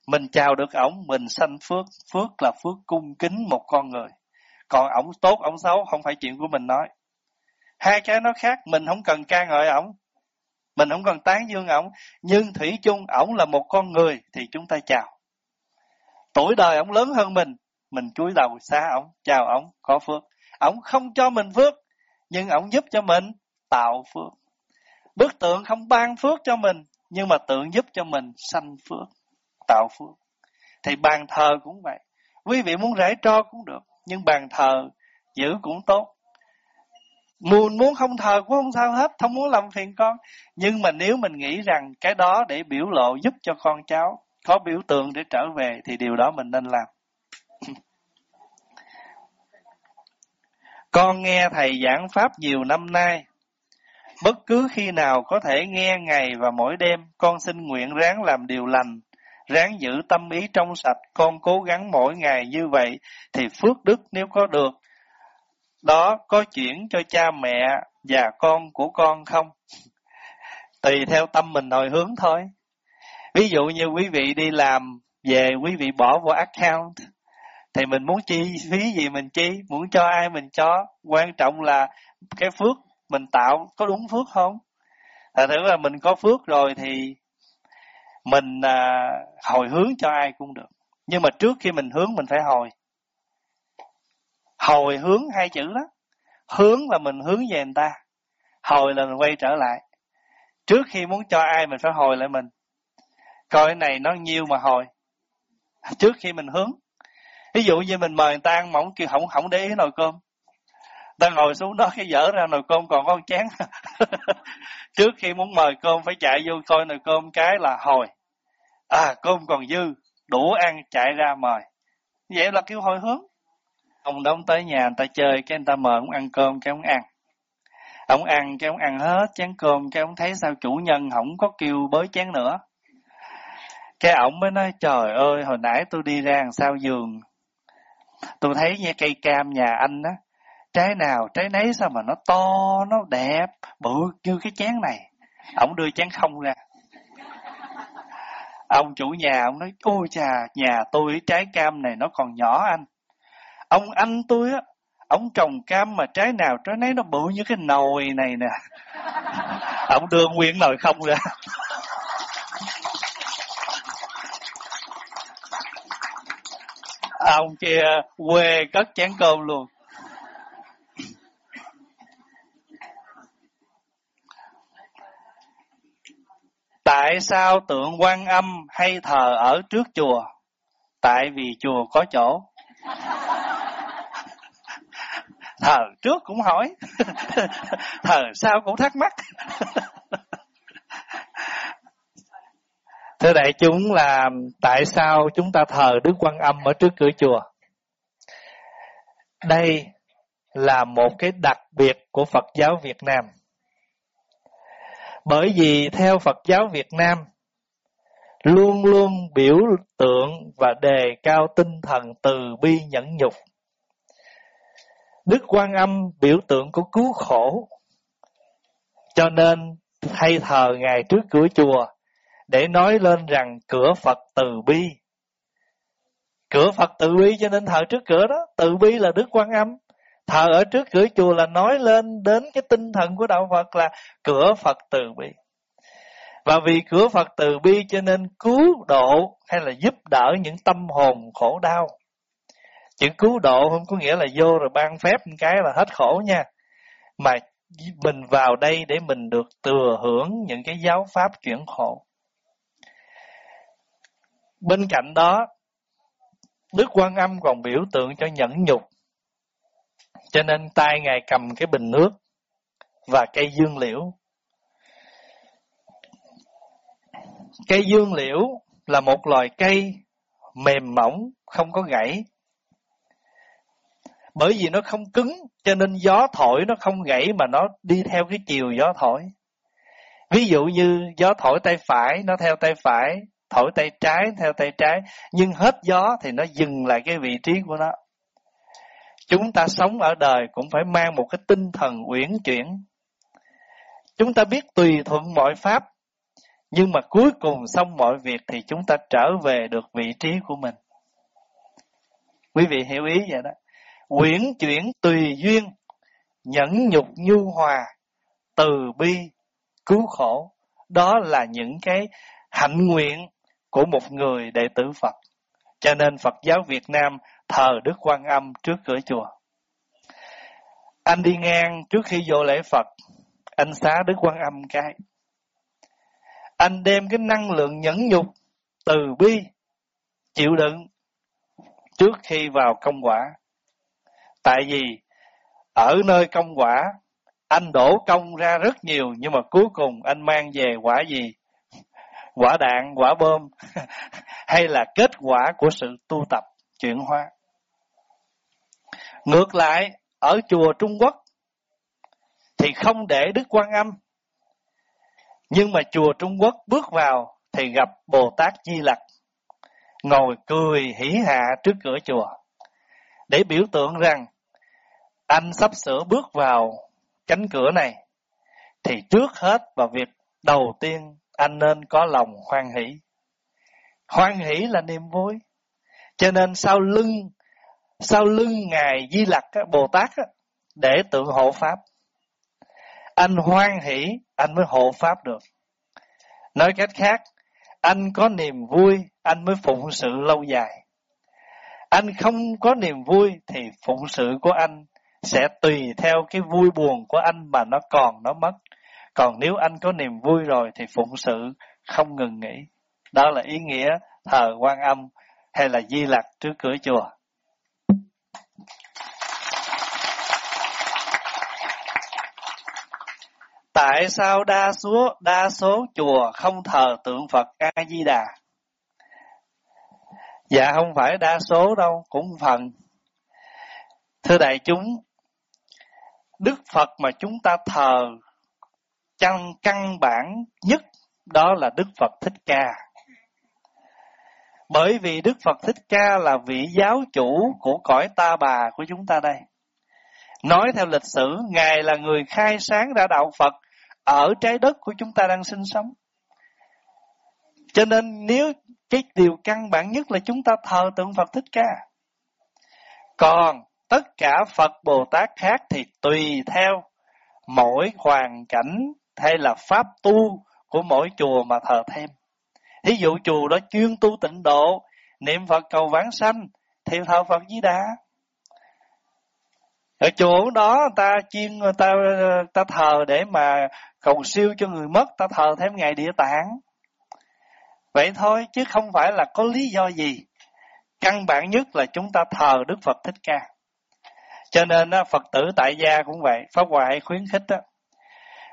Mình chào được ổng, mình sanh phước. Phước là phước cung kính một con người. Còn ổng tốt, ổng xấu, không phải chuyện của mình nói. Hai cái nó khác, mình không cần ca ngợi ổng. Mình không cần tán dương ổng. Nhưng thủy chung, ổng là một con người thì chúng ta chào. Tuổi đời ổng lớn hơn mình. Mình cúi đầu xa ổng, chào ổng, có phước. Ổng không cho mình phước nhưng ổng giúp cho mình tạo phước. Bức tượng không ban phước cho mình, nhưng mà tượng giúp cho mình sanh phước, tạo phước. Thì bàn thờ cũng vậy. Quý vị muốn rải tro cũng được, nhưng bàn thờ giữ cũng tốt. Muốn muốn không thờ cũng không sao hết, không muốn làm phiền con. Nhưng mà nếu mình nghĩ rằng cái đó để biểu lộ giúp cho con cháu, có biểu tượng để trở về, thì điều đó mình nên làm. Con nghe thầy giảng pháp nhiều năm nay bất cứ khi nào có thể nghe ngày và mỗi đêm, con xin nguyện ráng làm điều lành, ráng giữ tâm ý trong sạch con cố gắng mỗi ngày như vậy thì phước đức nếu có được đó có chuyển cho cha mẹ và con của con không? Tùy theo tâm mình hồi hướng thôi. Ví dụ như quý vị đi làm về, quý vị bỏ vào account thì mình muốn chi phí gì mình chi, muốn cho ai mình cho. Quan trọng là cái phước mình tạo có đúng phước không? Thật thử là mình có phước rồi thì mình à, hồi hướng cho ai cũng được. Nhưng mà trước khi mình hướng mình phải hồi. Hồi hướng hai chữ đó. Hướng là mình hướng về người ta. Hồi là mình quay trở lại. Trước khi muốn cho ai mình phải hồi lại mình. Coi cái này nó nhiêu mà hồi. Trước khi mình hướng ví dụ như mình mời người ta ăn mỏng kia, không không để ý nồi cơm. Ta ngồi xuống đó, cái dở ra nồi cơm, còn con chén. Trước khi muốn mời cơm, phải chạy vô coi nồi cơm cái là hồi. À cơm còn dư, đủ ăn, chạy ra mời. Vậy là kêu hồi hướng. Ông đóng tới nhà, người ta chơi, cái người ta mời ông ăn cơm, cái ông ăn. Ông ăn, cái ông ăn hết chén cơm, cái ông thấy sao chủ nhân không có kêu bới chén nữa. Cái ổng mới nói, trời ơi, hồi nãy tôi đi ra đằng giường tôi thấy nha, cây cam nhà anh á, trái nào trái nấy sao mà nó to, nó đẹp, bự như cái chén này. Ổng đưa chén không ra. Ông chủ nhà, ông nói, ôi chà, nhà tôi trái cam này nó còn nhỏ anh. Ông anh tôi á, ông trồng cam mà trái nào trái nấy nó bự như cái nồi này nè. Ông đưa nguyên nồi không ra. Ông kia quê cất chén cơm luôn. Tại sao tượng quan âm hay thờ ở trước chùa? Tại vì chùa có chỗ. Thờ trước cũng hỏi. Thờ sau cũng thắc mắc. thưa đại chúng, là tại sao chúng ta thờ đức quan âm ở trước cửa chùa đây là một cái đặc biệt của phật giáo việt nam Bởi vì theo Phật giáo Việt Nam, luôn luôn biểu tượng và đề cao tinh thần từ bi nhẫn nhục. Đức Quan Âm biểu tượng của cứu khổ. Cho nên hay thờ Ngài trước cửa chùa để nói lên rằng cửa Phật từ bi. Cửa Phật từ bi cho nên thờ trước cửa đó, từ bi là Đức Quan Âm. Thờ ở trước cửa chùa là nói lên đến cái tinh thần của Đạo Phật là cửa Phật từ bi. Và vì cửa Phật từ bi cho nên cứu độ hay là giúp đỡ những tâm hồn khổ đau. Chữ cứu độ không có nghĩa là vô rồi ban phép một cái là hết khổ nha. Mà mình vào đây để mình được thừa hưởng những cái giáo pháp chuyển khổ. Bên cạnh đó, Đức Quan Âm còn biểu tượng cho nhẫn nhục. Cho nên tay Ngài cầm cái bình nước và cây dương liễu. Cây dương liễu là một loài cây mềm mỏng, không có gãy. Bởi vì nó không cứng, cho nên gió thổi nó không gãy mà nó đi theo cái chiều gió thổi. Ví dụ như gió thổi tay phải, nó theo tay phải, thổi tay trái theo tay trái, nhưng hết gió thì nó dừng lại cái vị trí của nó. Chúng ta sống ở đời cũng phải mang một cái tinh thần uyển chuyển. Chúng ta biết tùy thuận mọi pháp, nhưng mà cuối cùng xong mọi việc thì chúng ta trở về được vị trí của mình. Quý vị hiểu ý vậy đó. uyển chuyển tùy duyên, nhẫn nhục nhu hòa, từ bi, cứu khổ. Đó là những cái hạnh nguyện của một người đệ tử Phật. Cho nên Phật giáo Việt Nam thờ Đức Quan Âm trước cửa chùa. Anh đi ngang trước khi vô lễ Phật, anh xá Đức Quan Âm cái. Anh đem cái năng lượng nhẫn nhục, từ bi, chịu đựng trước khi vào công quả. Tại vì ở nơi công quả, anh đổ công ra rất nhiều nhưng mà cuối cùng anh mang về quả gì? Quả đạn, quả bom hay là kết quả của sự tu tập chuyển hóa. Ngược lại, ở chùa Trung Quốc thì không để Đức Quan Âm. Nhưng mà chùa Trung Quốc bước vào thì gặp Bồ Tát Di Lặc ngồi cười hỉ hạ trước cửa chùa để biểu tượng rằng anh sắp sửa bước vào cánh cửa này thì trước hết và việc đầu tiên anh nên có lòng hoan hỷ. Hoan hỷ là niềm vui. Cho nên sau lưng sau lưng ngài Di Lặc Bồ Tát để tượng hộ pháp. Anh hoan hỷ, anh mới hộ pháp được. Nói cách khác, anh có niềm vui, anh mới phụng sự lâu dài. Anh không có niềm vui thì phụng sự của anh sẽ tùy theo cái vui buồn của anh mà nó còn nó mất. Còn nếu anh có niềm vui rồi thì phụng sự không ngừng nghỉ. Đó là ý nghĩa thờ quan âm hay là di lặc trước cửa chùa. Tại sao đa số đa số chùa không thờ tượng Phật A Di Đà? Dạ không phải đa số đâu, cũng phần. Thưa đại chúng, Đức Phật mà chúng ta thờ căn căn bản nhất đó là Đức Phật Thích Ca. Bởi vì Đức Phật Thích Ca là vị giáo chủ của cõi ta bà của chúng ta đây. Nói theo lịch sử, Ngài là người khai sáng ra đạo Phật ở trái đất của chúng ta đang sinh sống. Cho nên nếu cái điều căn bản nhất là chúng ta thờ tượng Phật Thích Ca. Còn tất cả Phật Bồ Tát khác thì tùy theo mỗi hoàn cảnh hay là pháp tu của mỗi chùa mà thờ thêm. Thí dụ chùa đó chuyên tu tịnh độ, niệm Phật cầu vãng sanh, thì thờ Phật Di Đà. Ở chùa đó ta chuyên ta ta thờ để mà cầu siêu cho người mất, ta thờ thêm ngày địa tạng. Vậy thôi chứ không phải là có lý do gì. Căn bản nhất là chúng ta thờ Đức Phật Thích Ca. Cho nên Phật tử tại gia cũng vậy, Pháp Hoài khuyến khích đó.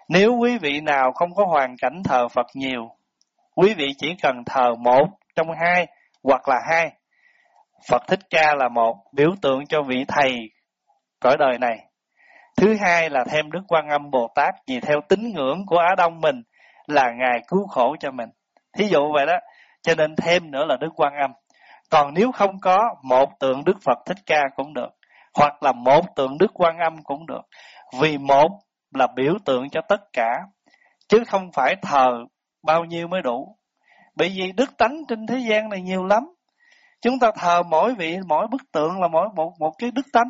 Nếu quý vị nào không có hoàn cảnh thờ Phật nhiều, quý vị chỉ cần thờ một trong hai hoặc là hai. Phật Thích Ca là một biểu tượng cho vị thầy cõi đời này. Thứ hai là thêm Đức Quan Âm Bồ Tát vì theo tín ngưỡng của Á Đông mình là ngài cứu khổ cho mình thí dụ vậy đó cho nên thêm nữa là đức quan âm còn nếu không có một tượng đức phật thích ca cũng được hoặc là một tượng đức quan âm cũng được vì một là biểu tượng cho tất cả, chứ không phải thờ bao nhiêu mới đủ. Bởi vì đức tánh trên thế gian này nhiều lắm. Chúng ta thờ mỗi vị, mỗi bức tượng là mỗi, một một cái đức tánh.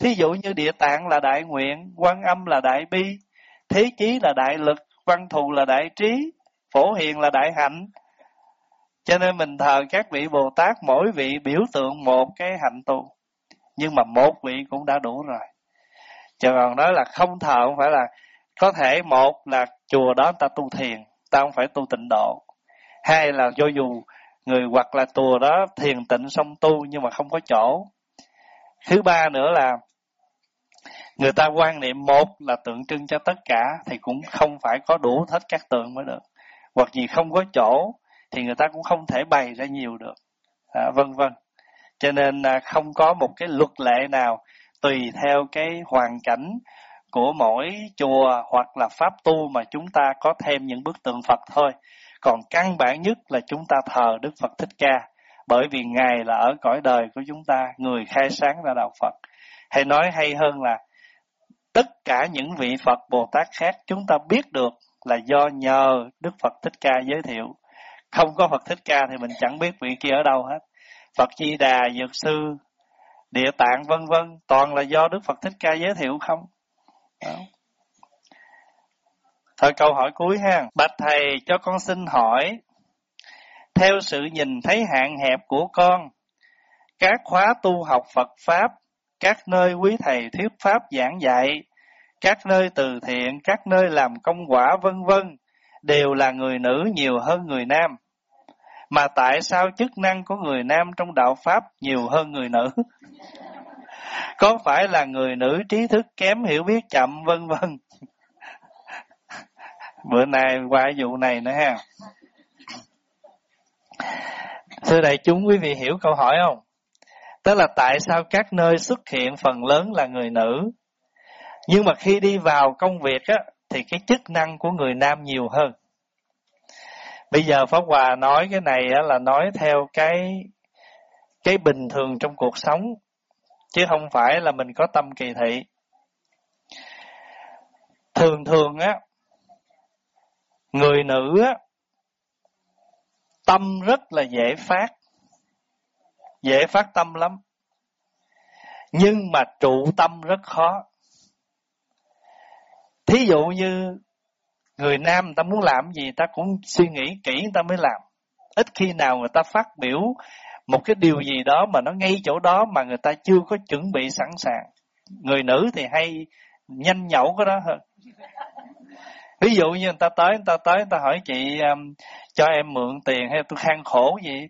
Thí dụ như địa tạng là đại nguyện, quan âm là đại bi, thế chí là đại lực, văn thù là đại trí, phổ hiền là đại hạnh. Cho nên mình thờ các vị bồ tát mỗi vị biểu tượng một cái hạnh tu nhưng mà một vị cũng đã đủ rồi chứ còn nói là không thờ không phải là có thể một là chùa đó ta tu thiền ta không phải tu tịnh độ. Hai là cho dù người hoặc là chùa đó thiền tịnh xong tu nhưng mà không có chỗ. Thứ ba nữa là người ta quan niệm một là tượng trưng cho tất cả thì cũng không phải có đủ hết các tượng mới được. Hoặc gì không có chỗ thì người ta cũng không thể bày ra nhiều được. À, vân vân. Cho nên à, không có một cái luật lệ nào tùy theo cái hoàn cảnh của mỗi chùa hoặc là pháp tu mà chúng ta có thêm những bức tượng Phật thôi. Còn căn bản nhất là chúng ta thờ Đức Phật Thích Ca, bởi vì Ngài là ở cõi đời của chúng ta, người khai sáng ra đạo Phật. Hay nói hay hơn là tất cả những vị Phật Bồ Tát khác chúng ta biết được là do nhờ Đức Phật Thích Ca giới thiệu. Không có Phật Thích Ca thì mình chẳng biết vị kia ở đâu hết. Phật Di Đà, Dược Sư, Địa Tạng vân vân toàn là do Đức Phật Thích Ca giới thiệu không? Đó. Thôi câu hỏi cuối ha. Bạch thầy cho con xin hỏi. Theo sự nhìn thấy hạn hẹp của con, các khóa tu học Phật Pháp, các nơi quý thầy thuyết Pháp giảng dạy, các nơi từ thiện, các nơi làm công quả vân vân đều là người nữ nhiều hơn người nam. Mà tại sao chức năng của người nam trong đạo Pháp nhiều hơn người nữ? Có phải là người nữ trí thức kém hiểu biết chậm vân vân? Bữa nay qua vụ này nữa ha. Thưa đại chúng quý vị hiểu câu hỏi không? Tức là tại sao các nơi xuất hiện phần lớn là người nữ nhưng mà khi đi vào công việc á, thì cái chức năng của người nam nhiều hơn. Bây giờ Pháp Hòa nói cái này là nói theo cái cái bình thường trong cuộc sống, chứ không phải là mình có tâm kỳ thị. Thường thường á, người nữ á, tâm rất là dễ phát. Dễ phát tâm lắm. Nhưng mà trụ tâm rất khó. Thí dụ như người nam người ta muốn làm gì ta cũng suy nghĩ kỹ người ta mới làm. Ít khi nào người ta phát biểu một cái điều gì đó mà nó ngay chỗ đó mà người ta chưa có chuẩn bị sẵn sàng. Người nữ thì hay nhanh nhậu cái đó hơn. Ví dụ như người ta tới, người ta tới, người ta hỏi chị um, cho em mượn tiền hay tôi khang khổ gì.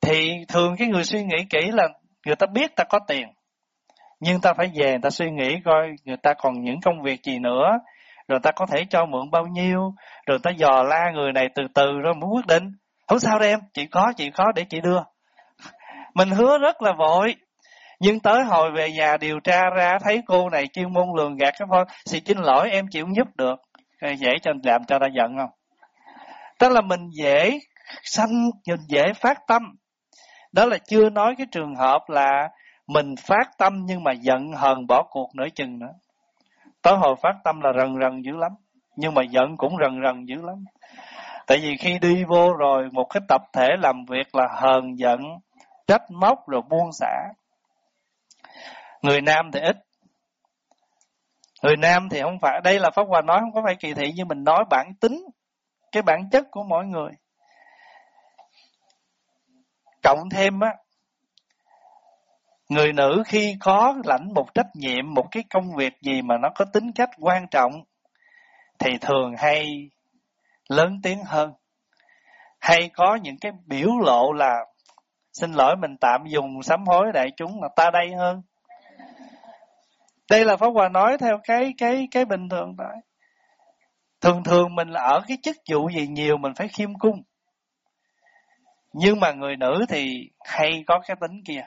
Thì thường cái người suy nghĩ kỹ là người ta biết ta có tiền nhưng ta phải về ta suy nghĩ coi người ta còn những công việc gì nữa rồi ta có thể cho mượn bao nhiêu, rồi ta dò la người này từ từ rồi muốn quyết định. Không sao đâu em chị có chị có để chị đưa. Mình hứa rất là vội. Nhưng tới hồi về nhà điều tra ra, thấy cô này chuyên môn lường gạt cái thôi xin xin lỗi em chịu giúp được. Dễ cho, làm cho ta giận không? Tức là mình dễ sanh, mình dễ phát tâm. Đó là chưa nói cái trường hợp là mình phát tâm nhưng mà giận hờn bỏ cuộc nửa chừng nữa tới hồi phát tâm là rần rần dữ lắm, nhưng mà giận cũng rần rần dữ lắm. Tại vì khi đi vô rồi, một cái tập thể làm việc là hờn giận, trách móc rồi buông xả. Người nam thì ít. Người nam thì không phải, đây là pháp hòa nói không có phải kỳ thị, nhưng mình nói bản tính, cái bản chất của mỗi người. Cộng thêm á người nữ khi có lãnh một trách nhiệm, một cái công việc gì mà nó có tính cách quan trọng, thì thường hay lớn tiếng hơn. Hay có những cái biểu lộ là, xin lỗi, mình tạm dùng sám hối đại chúng là ta đây hơn. Đây là pháp hòa nói theo cái cái cái bình thường đấy thường thường mình là ở cái chức vụ gì nhiều mình phải khiêm cung. Nhưng mà người nữ thì hay có cái tính kia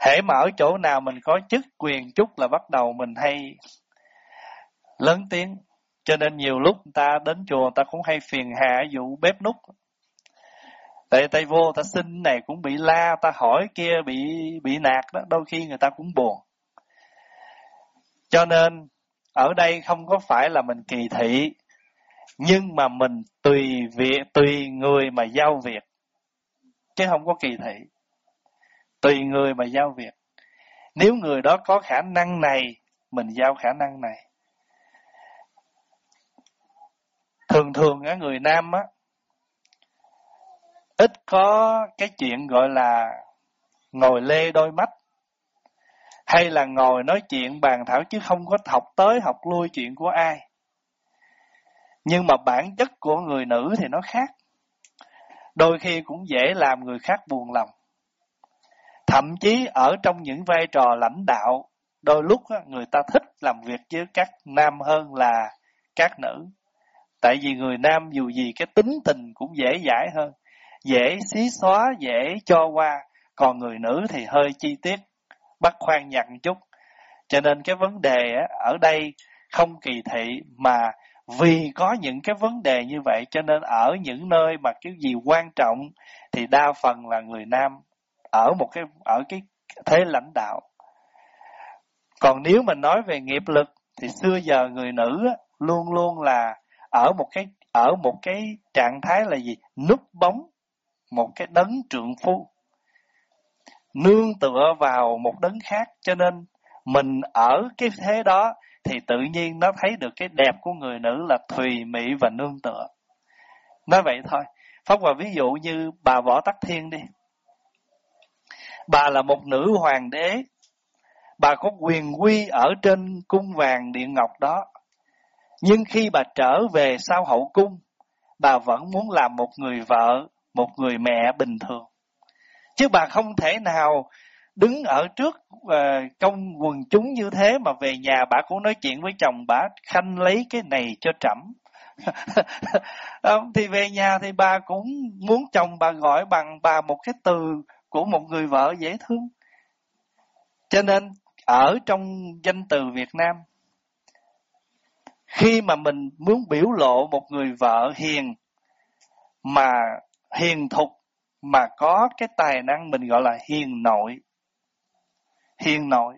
hễ mà ở chỗ nào mình có chức quyền chút là bắt đầu mình hay lớn tiếng. Cho nên nhiều lúc người ta đến chùa, người ta cũng hay phiền hà vụ bếp nút tại tay vô ta xin này cũng bị la ta hỏi kia bị bị nạt đó, đôi khi người ta cũng buồn. Cho nên ở đây không có phải là mình kỳ thị, nhưng mà mình tùy việc, tùy người mà giao việc, chứ không có kỳ thị tùy người mà giao việc. Nếu người đó có khả năng này, mình giao khả năng này. Thường thường á, người nam á, ít có cái chuyện gọi là ngồi lê đôi mắt, hay là ngồi nói chuyện bàn thảo chứ không có học tới học lui chuyện của ai. Nhưng mà bản chất của người nữ thì nó khác. Đôi khi cũng dễ làm người khác buồn lòng thậm chí ở trong những vai trò lãnh đạo, đôi lúc người ta thích làm việc với các nam hơn là các nữ. Tại vì người nam dù gì cái tính tình cũng dễ dãi hơn, dễ xí xóa, dễ cho qua, còn người nữ thì hơi chi tiết, bắt khoan nhặn chút. Cho nên cái vấn đề ở đây không kỳ thị mà vì có những cái vấn đề như vậy, cho nên ở những nơi mà cái gì quan trọng thì đa phần là người nam ở một cái, ở cái thế lãnh đạo. Còn nếu mình nói về nghiệp lực thì xưa giờ người nữ luôn luôn là ở một cái, ở một cái trạng thái là gì? Núp bóng một cái đấng trượng phu. Nương tựa vào một đấng khác, cho nên mình ở cái thế đó thì tự nhiên nó thấy được cái đẹp của người nữ là thùy mỹ và nương tựa. Nói vậy thôi. Pháp Hòa ví dụ như bà Võ Tắc Thiên đi. Bà là một nữ hoàng đế. Bà có quyền quy ở trên cung vàng điện ngọc đó. Nhưng khi bà trở về sau hậu cung, bà vẫn muốn làm một người vợ, một người mẹ bình thường. Chứ bà không thể nào đứng ở trước uh, công quần chúng như thế mà về nhà bà cũng nói chuyện với chồng bà khanh lấy cái này cho trẫm thì về nhà thì bà cũng muốn chồng bà gọi bằng bà một cái từ của một người vợ dễ thương. Cho nên ở trong danh từ Việt Nam khi mà mình muốn biểu lộ một người vợ hiền mà hiền thục mà có cái tài năng mình gọi là hiền nội hiền nội.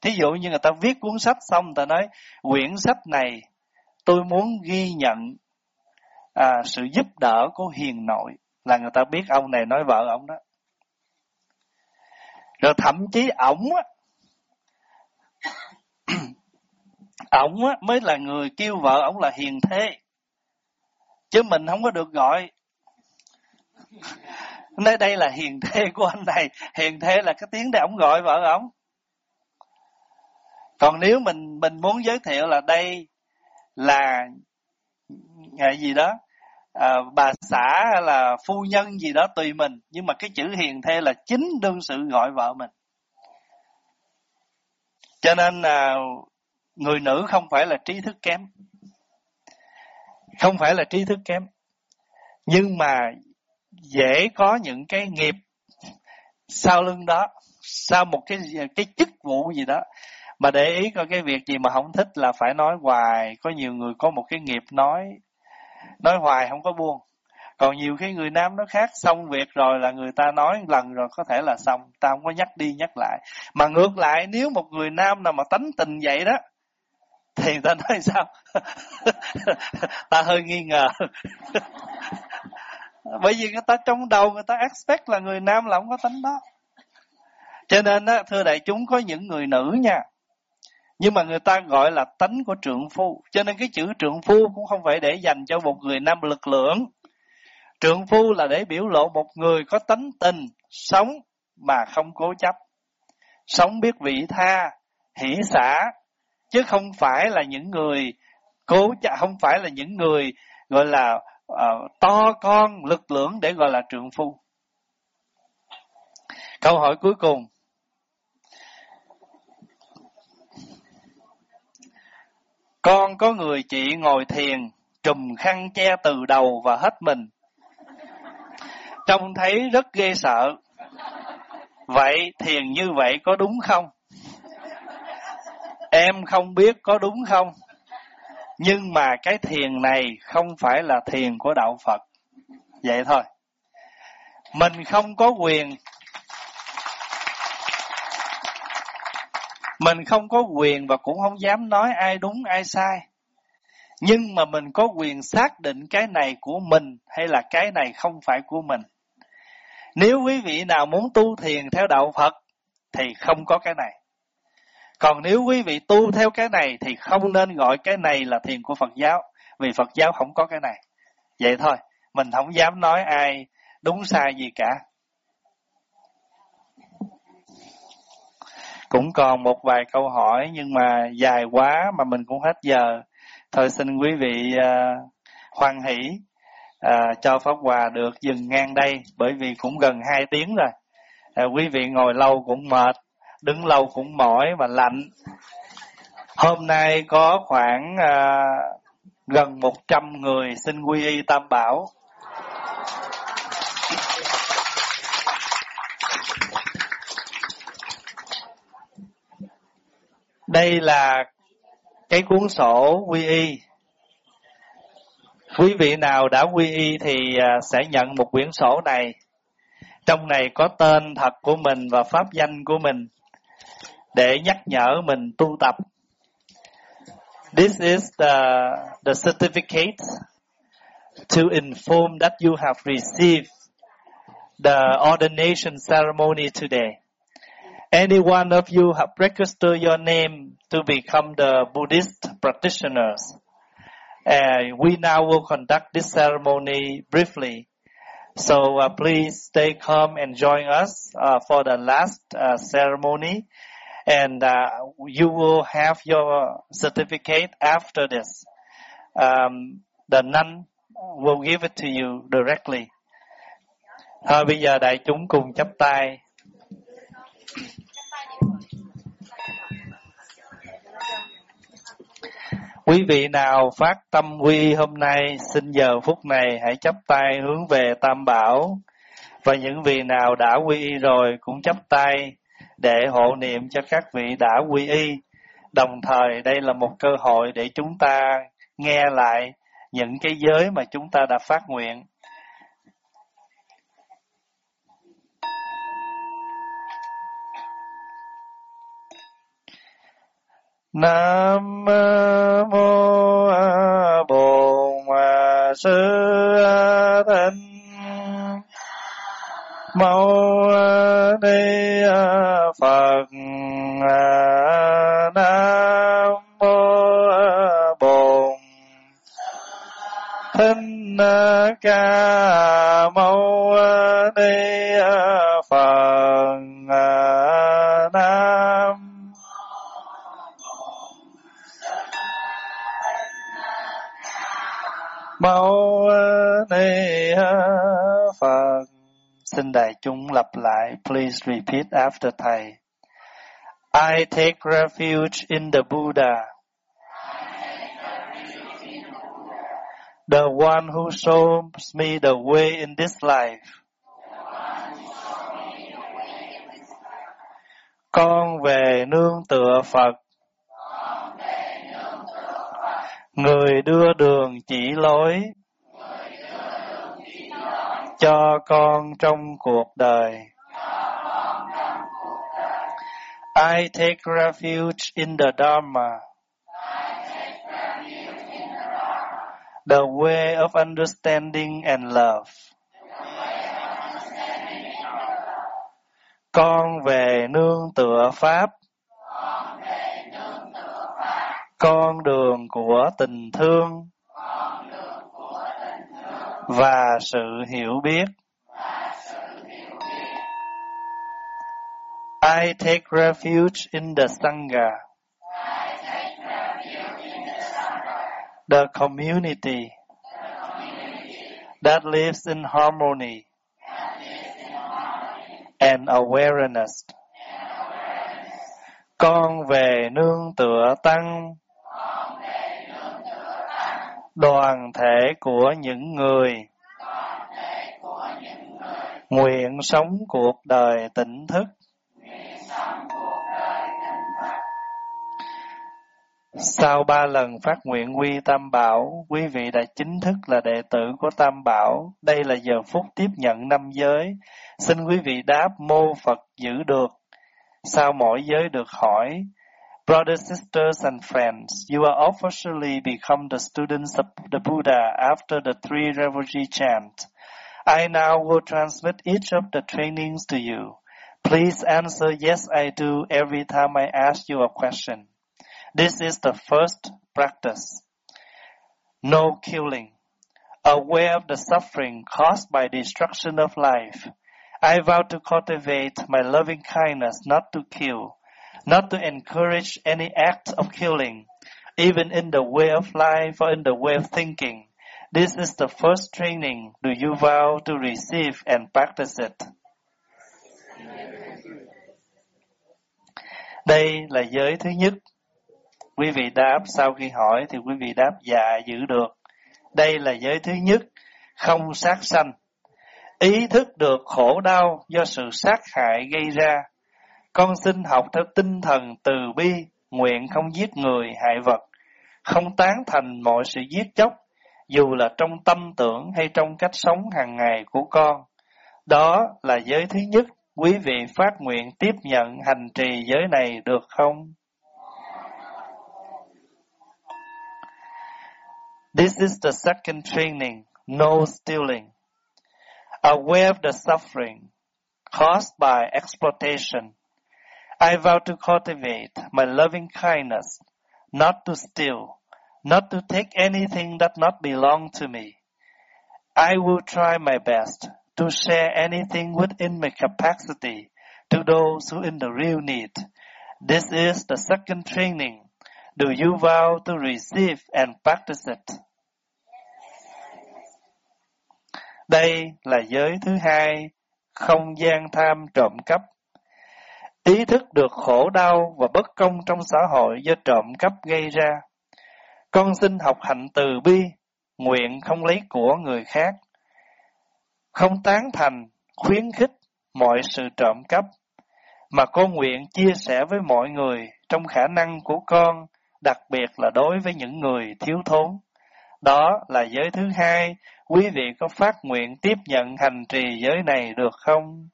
Thí dụ như người ta viết cuốn sách xong người ta nói quyển sách này tôi muốn ghi nhận à, sự giúp đỡ của hiền nội. Là người ta biết ông này nói vợ ông đó rồi thậm chí ổng á ổng á mới là người kêu vợ ổng là hiền thế. Chứ mình không có được gọi. Nơi đây là hiền thê của anh này. Hiền thê là cái tiếng để ổng gọi vợ ổng. Còn nếu mình mình muốn giới thiệu là đây là ngày gì đó? À, bà xã hay là phu nhân gì đó tùy mình nhưng mà cái chữ hiền thê là chính đương sự gọi vợ mình. Cho nên là người nữ không phải là trí thức kém. Không phải là trí thức kém. Nhưng mà dễ có những cái nghiệp sau lưng đó sau một cái cái chức vụ gì đó mà để ý coi cái việc gì mà không thích là phải nói hoài. Có nhiều người có một cái nghiệp nói nói hoài không có buông. Còn nhiều khi người nam nó khác, xong việc rồi là người ta nói lần rồi có thể là xong. Ta không có nhắc đi nhắc lại. Mà ngược lại, nếu một người nam nào mà tánh tình vậy đó, thì ta nói sao? Ta hơi nghi ngờ. Bởi vì người ta trong đầu người ta expect là người nam là không có tánh đó. Cho nên á, thưa đại chúng, có những người nữ nha nhưng mà người ta gọi là tánh của trượng phu. Cho nên cái chữ trượng phu cũng không phải để dành cho một người nam lực lượng. Trượng phu là để biểu lộ một người có tánh tình sống mà không cố chấp. Sống biết vị tha hỷ xả chứ không phải là những người cố chấp không phải là những người gọi là uh, to con lực lượng để gọi là trượng phu. Câu hỏi cuối cùng. Con có người chị ngồi thiền, trùm khăn che từ đầu và hết mình. Trông thấy rất ghê sợ. Vậy thiền như vậy có đúng không? Em không biết có đúng không? nhưng mà cái thiền này không phải là thiền của đạo Phật. Vậy thôi. Mình không có quyền Mình không có quyền và cũng không dám nói ai đúng ai sai. Nhưng mà mình có quyền xác định cái này của mình hay là cái này không phải của mình. Nếu quý vị nào muốn tu thiền theo đạo Phật thì không có cái này. Còn nếu quý vị tu theo cái này thì không nên gọi cái này là thiền của Phật giáo. Vì Phật giáo không có cái này. Vậy thôi, mình không dám nói ai đúng sai gì cả. Cũng còn một vài câu hỏi nhưng mà dài quá mà mình cũng hết giờ. Thôi xin quý vị uh, hoan hỷ uh, cho Pháp Hòa được dừng ngang đây bởi vì cũng gần 2 tiếng rồi. Uh, quý vị ngồi lâu cũng mệt, đứng lâu cũng mỏi và lạnh. Hôm nay có khoảng uh, gần 100 người xin quy y Tam Bảo. Đây là cái cuốn sổ quy y. Quý vị nào đã quy y thì à, sẽ nhận một quyển sổ này. Trong này có tên thật của mình và pháp danh của mình để nhắc nhở mình tu tập. This is the, the certificate to inform that you have received the ordination ceremony today any one of you have registered your name to become the Buddhist practitioners. Uh, we now will conduct this ceremony briefly. So uh, please stay calm and join us uh, for the last uh, ceremony. And uh, you will have your certificate after this. Um, the nun will give it to you directly. Thôi bây giờ đại chúng cùng chắp tay Quý vị nào phát tâm quy hôm nay, xin giờ phút này hãy chắp tay hướng về Tam Bảo. Và những vị nào đã quy y rồi cũng chắp tay để hộ niệm cho các vị đã quy y. Đồng thời đây là một cơ hội để chúng ta nghe lại những cái giới mà chúng ta đã phát nguyện. Nam mô a Bổn Sư Thích Mâu Ni Phật. Nam mô Bổn Thích Ca Mâu Ni Xin đại chúng lặp lại. Please repeat after Thầy. I take refuge in the Buddha. The one who shows me the way in this life. Con về nương tựa Phật người đưa đường chỉ lối cho con trong cuộc đời. I take refuge in the Dharma. The way of understanding and love. Con về nương tựa Pháp. con đường của tình thương và sự hiểu biết. I take refuge in the Sangha, the community that lives in harmony and awareness. Con về nương tựa tăng đoàn thể của những người nguyện sống cuộc đời tỉnh thức Sau ba lần phát nguyện quy Tam Bảo, quý vị đã chính thức là đệ tử của Tam Bảo. Đây là giờ phút tiếp nhận năm giới. Xin quý vị đáp mô Phật giữ được. Sau mỗi giới được hỏi, Brothers, sisters, and friends, you are officially become the students of the Buddha after the three reverie chant. I now will transmit each of the trainings to you. Please answer yes I do every time I ask you a question. This is the first practice. No killing. Aware of the suffering caused by destruction of life, I vow to cultivate my loving kindness not to kill, not to encourage any act of killing, even in the way of life or in the way of thinking. This is the first training. Do you vow to receive and practice it? Đây là giới thứ nhất Quý vị đáp sau khi hỏi thì quý vị đáp dạ giữ được. Đây là giới thứ nhất, không sát sanh. Ý thức được khổ đau do sự sát hại gây ra. Con xin học theo tinh thần từ bi, nguyện không giết người hại vật, không tán thành mọi sự giết chóc, dù là trong tâm tưởng hay trong cách sống hàng ngày của con. Đó là giới thứ nhất, quý vị phát nguyện tiếp nhận hành trì giới này được không? This is the second training, no stealing. Aware of the suffering caused by exploitation, I vow to cultivate my loving kindness, not to steal, not to take anything that not belong to me. I will try my best to share anything within my capacity to those who in the real need. This is the second training Do you vow to receive and practice it? Đây là giới thứ hai, không gian tham trộm cắp. Ý thức được khổ đau và bất công trong xã hội do trộm cắp gây ra. Con xin học hạnh từ bi, nguyện không lấy của người khác. Không tán thành, khuyến khích mọi sự trộm cắp, mà con nguyện chia sẻ với mọi người trong khả năng của con đặc biệt là đối với những người thiếu thốn. Đó là giới thứ hai, quý vị có phát nguyện tiếp nhận hành trì giới này được không?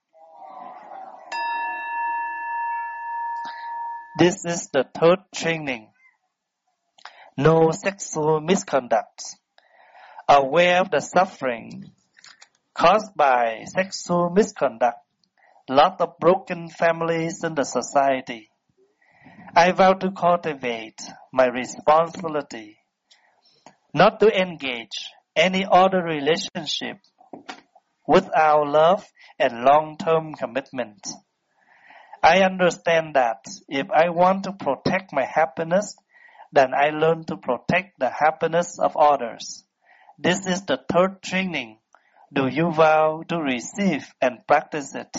This is the third training. No sexual misconduct. Aware of the suffering caused by sexual misconduct. Lot of broken families in the society. I vow to cultivate my responsibility not to engage any other relationship without love and long-term commitment. I understand that if I want to protect my happiness, then I learn to protect the happiness of others. This is the third training. Do you vow to receive and practice it?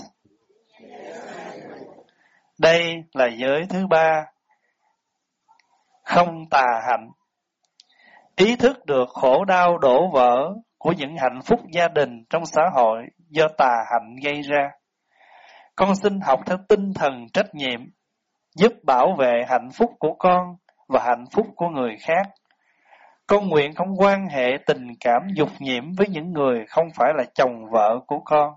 Đây là giới thứ ba. Không tà hạnh. Ý thức được khổ đau đổ vỡ của những hạnh phúc gia đình trong xã hội do tà hạnh gây ra. Con xin học theo tinh thần trách nhiệm, giúp bảo vệ hạnh phúc của con và hạnh phúc của người khác. Con nguyện không quan hệ tình cảm dục nhiễm với những người không phải là chồng vợ của con.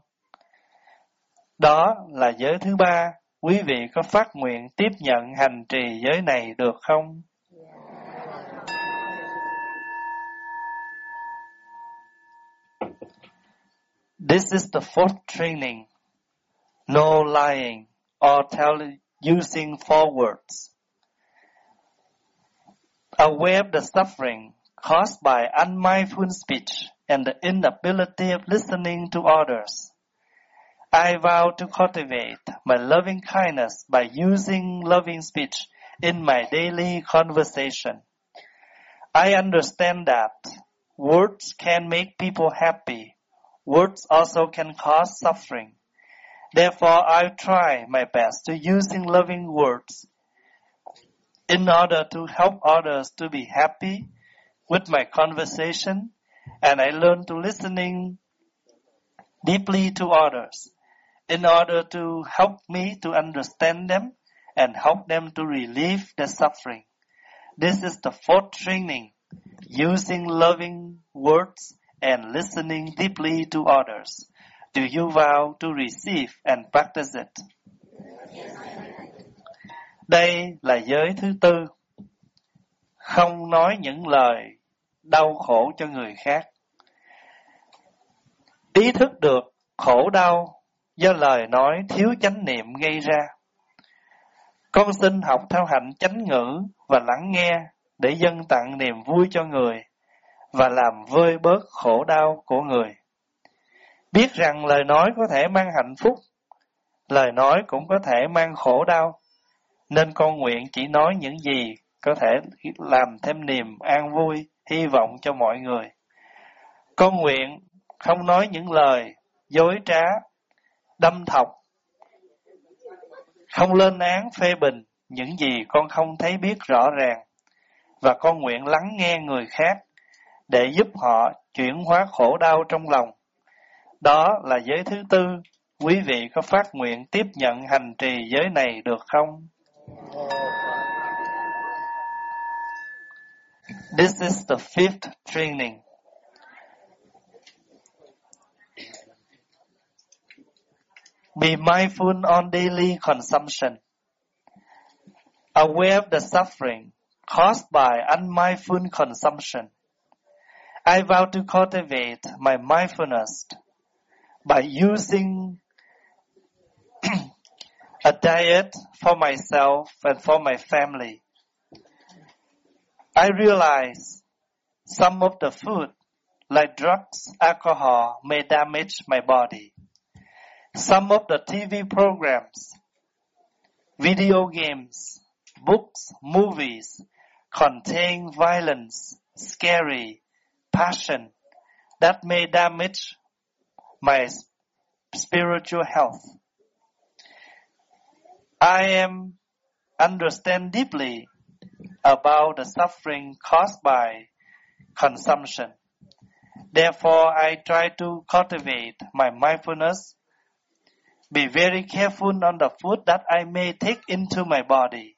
Đó là giới thứ ba Quý vị có phát nguyện tiếp nhận hành trì giới này được không? This is the fourth training. No lying or tell, using false words. Aware of the suffering caused by unmindful speech and the inability of listening to others. I vow to cultivate my loving kindness by using loving speech in my daily conversation. I understand that words can make people happy. Words also can cause suffering. Therefore, I try my best to using loving words in order to help others to be happy with my conversation and I learn to listening deeply to others in order to help me to understand them and help them to relieve their suffering. This is the fourth training, using loving words and listening deeply to others. Do you vow to receive and practice it? Đây là giới thứ tư. Không nói những lời đau khổ cho người khác. Ý thức được khổ đau do lời nói thiếu chánh niệm gây ra. Con xin học theo hạnh chánh ngữ và lắng nghe để dâng tặng niềm vui cho người và làm vơi bớt khổ đau của người. Biết rằng lời nói có thể mang hạnh phúc, lời nói cũng có thể mang khổ đau, nên con nguyện chỉ nói những gì có thể làm thêm niềm an vui, hy vọng cho mọi người. Con nguyện không nói những lời dối trá, đâm thọc, không lên án phê bình những gì con không thấy biết rõ ràng, và con nguyện lắng nghe người khác để giúp họ chuyển hóa khổ đau trong lòng. Đó là giới thứ tư, quý vị có phát nguyện tiếp nhận hành trì giới này được không? This is the fifth training. Be mindful on daily consumption. Aware of the suffering caused by unmindful consumption. I vow to cultivate my mindfulness by using a diet for myself and for my family. I realize some of the food, like drugs, alcohol, may damage my body. Some of the TV programs, video games, books, movies contain violence, scary, passion that may damage my spiritual health. I am understand deeply about the suffering caused by consumption. Therefore, I try to cultivate my mindfulness, be very careful on the food that I may take into my body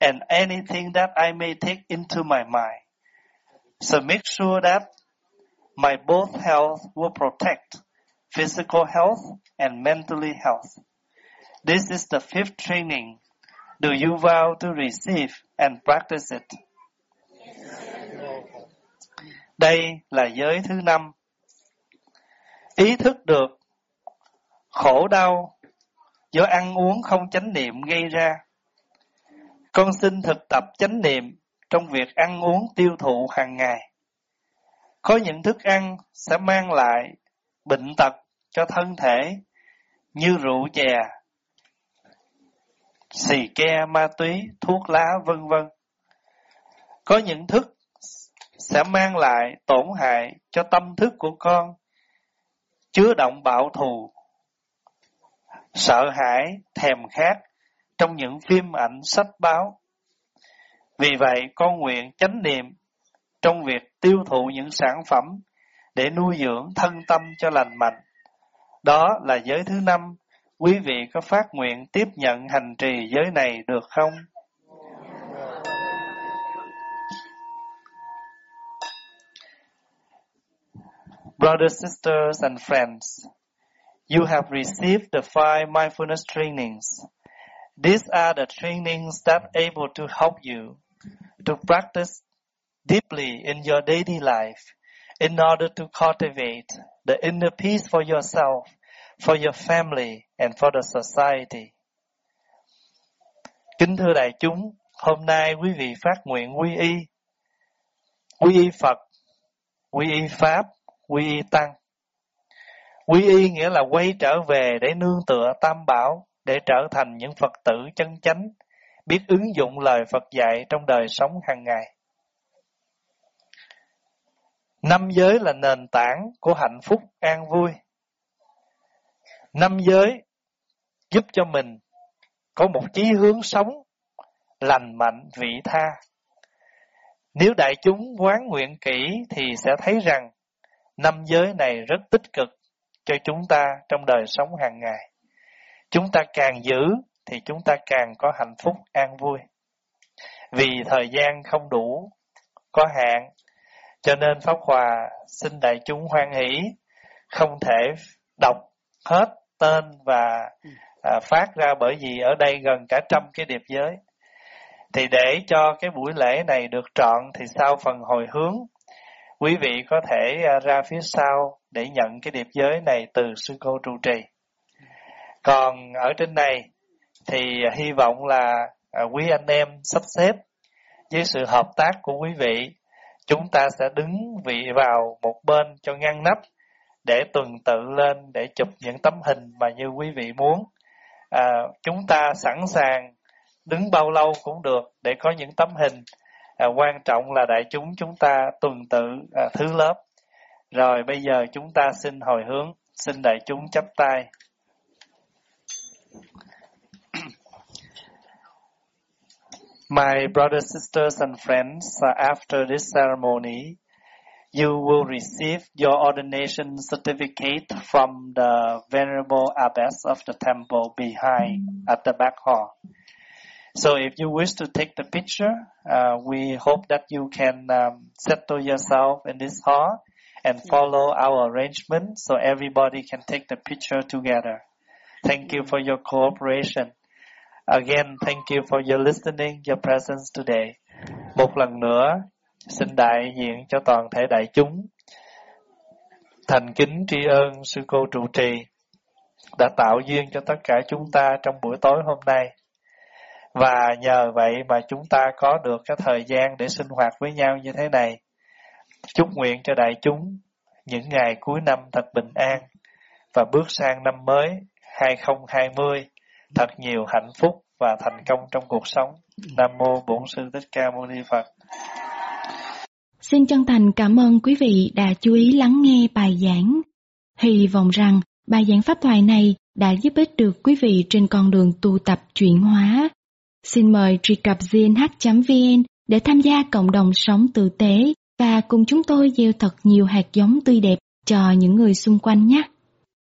and anything that I may take into my mind. So make sure that my both health will protect physical health and mentally health. This is the fifth training. Do you vow to receive and practice it? Đây là giới thứ năm. Ý thức được khổ đau do ăn uống không chánh niệm gây ra. Con xin thực tập chánh niệm trong việc ăn uống tiêu thụ hàng ngày. Có những thức ăn sẽ mang lại bệnh tật cho thân thể như rượu chè, xì ke, ma túy, thuốc lá, vân vân. Có những thức sẽ mang lại tổn hại cho tâm thức của con, chứa động bạo thù, sợ hãi, thèm khát trong những phim ảnh sách báo. Vì vậy, con nguyện chánh niệm trong việc tiêu thụ những sản phẩm để nuôi dưỡng thân tâm cho lành mạnh. Đó là giới thứ năm. Quý vị có phát nguyện tiếp nhận hành trì giới này được không? Brothers, sisters, and friends, you have received the five mindfulness trainings. These are the trainings that able to help you to practice deeply in your daily life in order to cultivate the inner peace for yourself, for your family, and for the society. Kính thưa đại chúng, hôm nay quý vị phát nguyện quy y, quy y Phật, quy y Pháp, quy y Tăng. Quy y nghĩa là quay trở về để nương tựa tam bảo, để trở thành những Phật tử chân chánh, biết ứng dụng lời Phật dạy trong đời sống hàng ngày. Năm giới là nền tảng của hạnh phúc an vui. Năm giới giúp cho mình có một chí hướng sống lành mạnh vị tha. Nếu đại chúng quán nguyện kỹ thì sẽ thấy rằng năm giới này rất tích cực cho chúng ta trong đời sống hàng ngày. Chúng ta càng giữ thì chúng ta càng có hạnh phúc an vui. Vì thời gian không đủ, có hạn, cho nên Pháp Hòa xin đại chúng hoan hỷ, không thể đọc hết tên và à, phát ra bởi vì ở đây gần cả trăm cái điệp giới. Thì để cho cái buổi lễ này được trọn thì sau phần hồi hướng, quý vị có thể à, ra phía sau để nhận cái điệp giới này từ sư cô trụ trì. Còn ở trên này thì hy vọng là à, quý anh em sắp xếp với sự hợp tác của quý vị, chúng ta sẽ đứng vị vào một bên cho ngăn nắp để tuần tự lên để chụp những tấm hình mà như quý vị muốn. À, chúng ta sẵn sàng đứng bao lâu cũng được để có những tấm hình. À, quan trọng là đại chúng chúng ta tuần tự à, thứ lớp. Rồi bây giờ chúng ta xin hồi hướng, xin đại chúng chắp tay. My brothers, sisters, and friends, uh, after this ceremony, you will receive your ordination certificate from the Venerable Abbess of the temple behind at the back hall. So if you wish to take the picture, uh, we hope that you can um, settle yourself in this hall and follow our arrangement so everybody can take the picture together. Thank you for your cooperation. Again, thank you for your listening, your presence today. Một lần nữa, xin đại diện cho toàn thể đại chúng thành kính tri ân sư cô trụ trì đã tạo duyên cho tất cả chúng ta trong buổi tối hôm nay. Và nhờ vậy mà chúng ta có được cái thời gian để sinh hoạt với nhau như thế này. Chúc nguyện cho đại chúng những ngày cuối năm thật bình an và bước sang năm mới 2020 thật nhiều hạnh phúc và thành công trong cuộc sống. Nam mô Bổn sư Thích Ca Mâu Ni Phật. Xin chân thành cảm ơn quý vị đã chú ý lắng nghe bài giảng. Hy vọng rằng bài giảng pháp thoại này đã giúp ích được quý vị trên con đường tu tập chuyển hóa. Xin mời truy cập gnh.vn để tham gia cộng đồng sống tử tế và cùng chúng tôi gieo thật nhiều hạt giống tươi đẹp cho những người xung quanh nhé.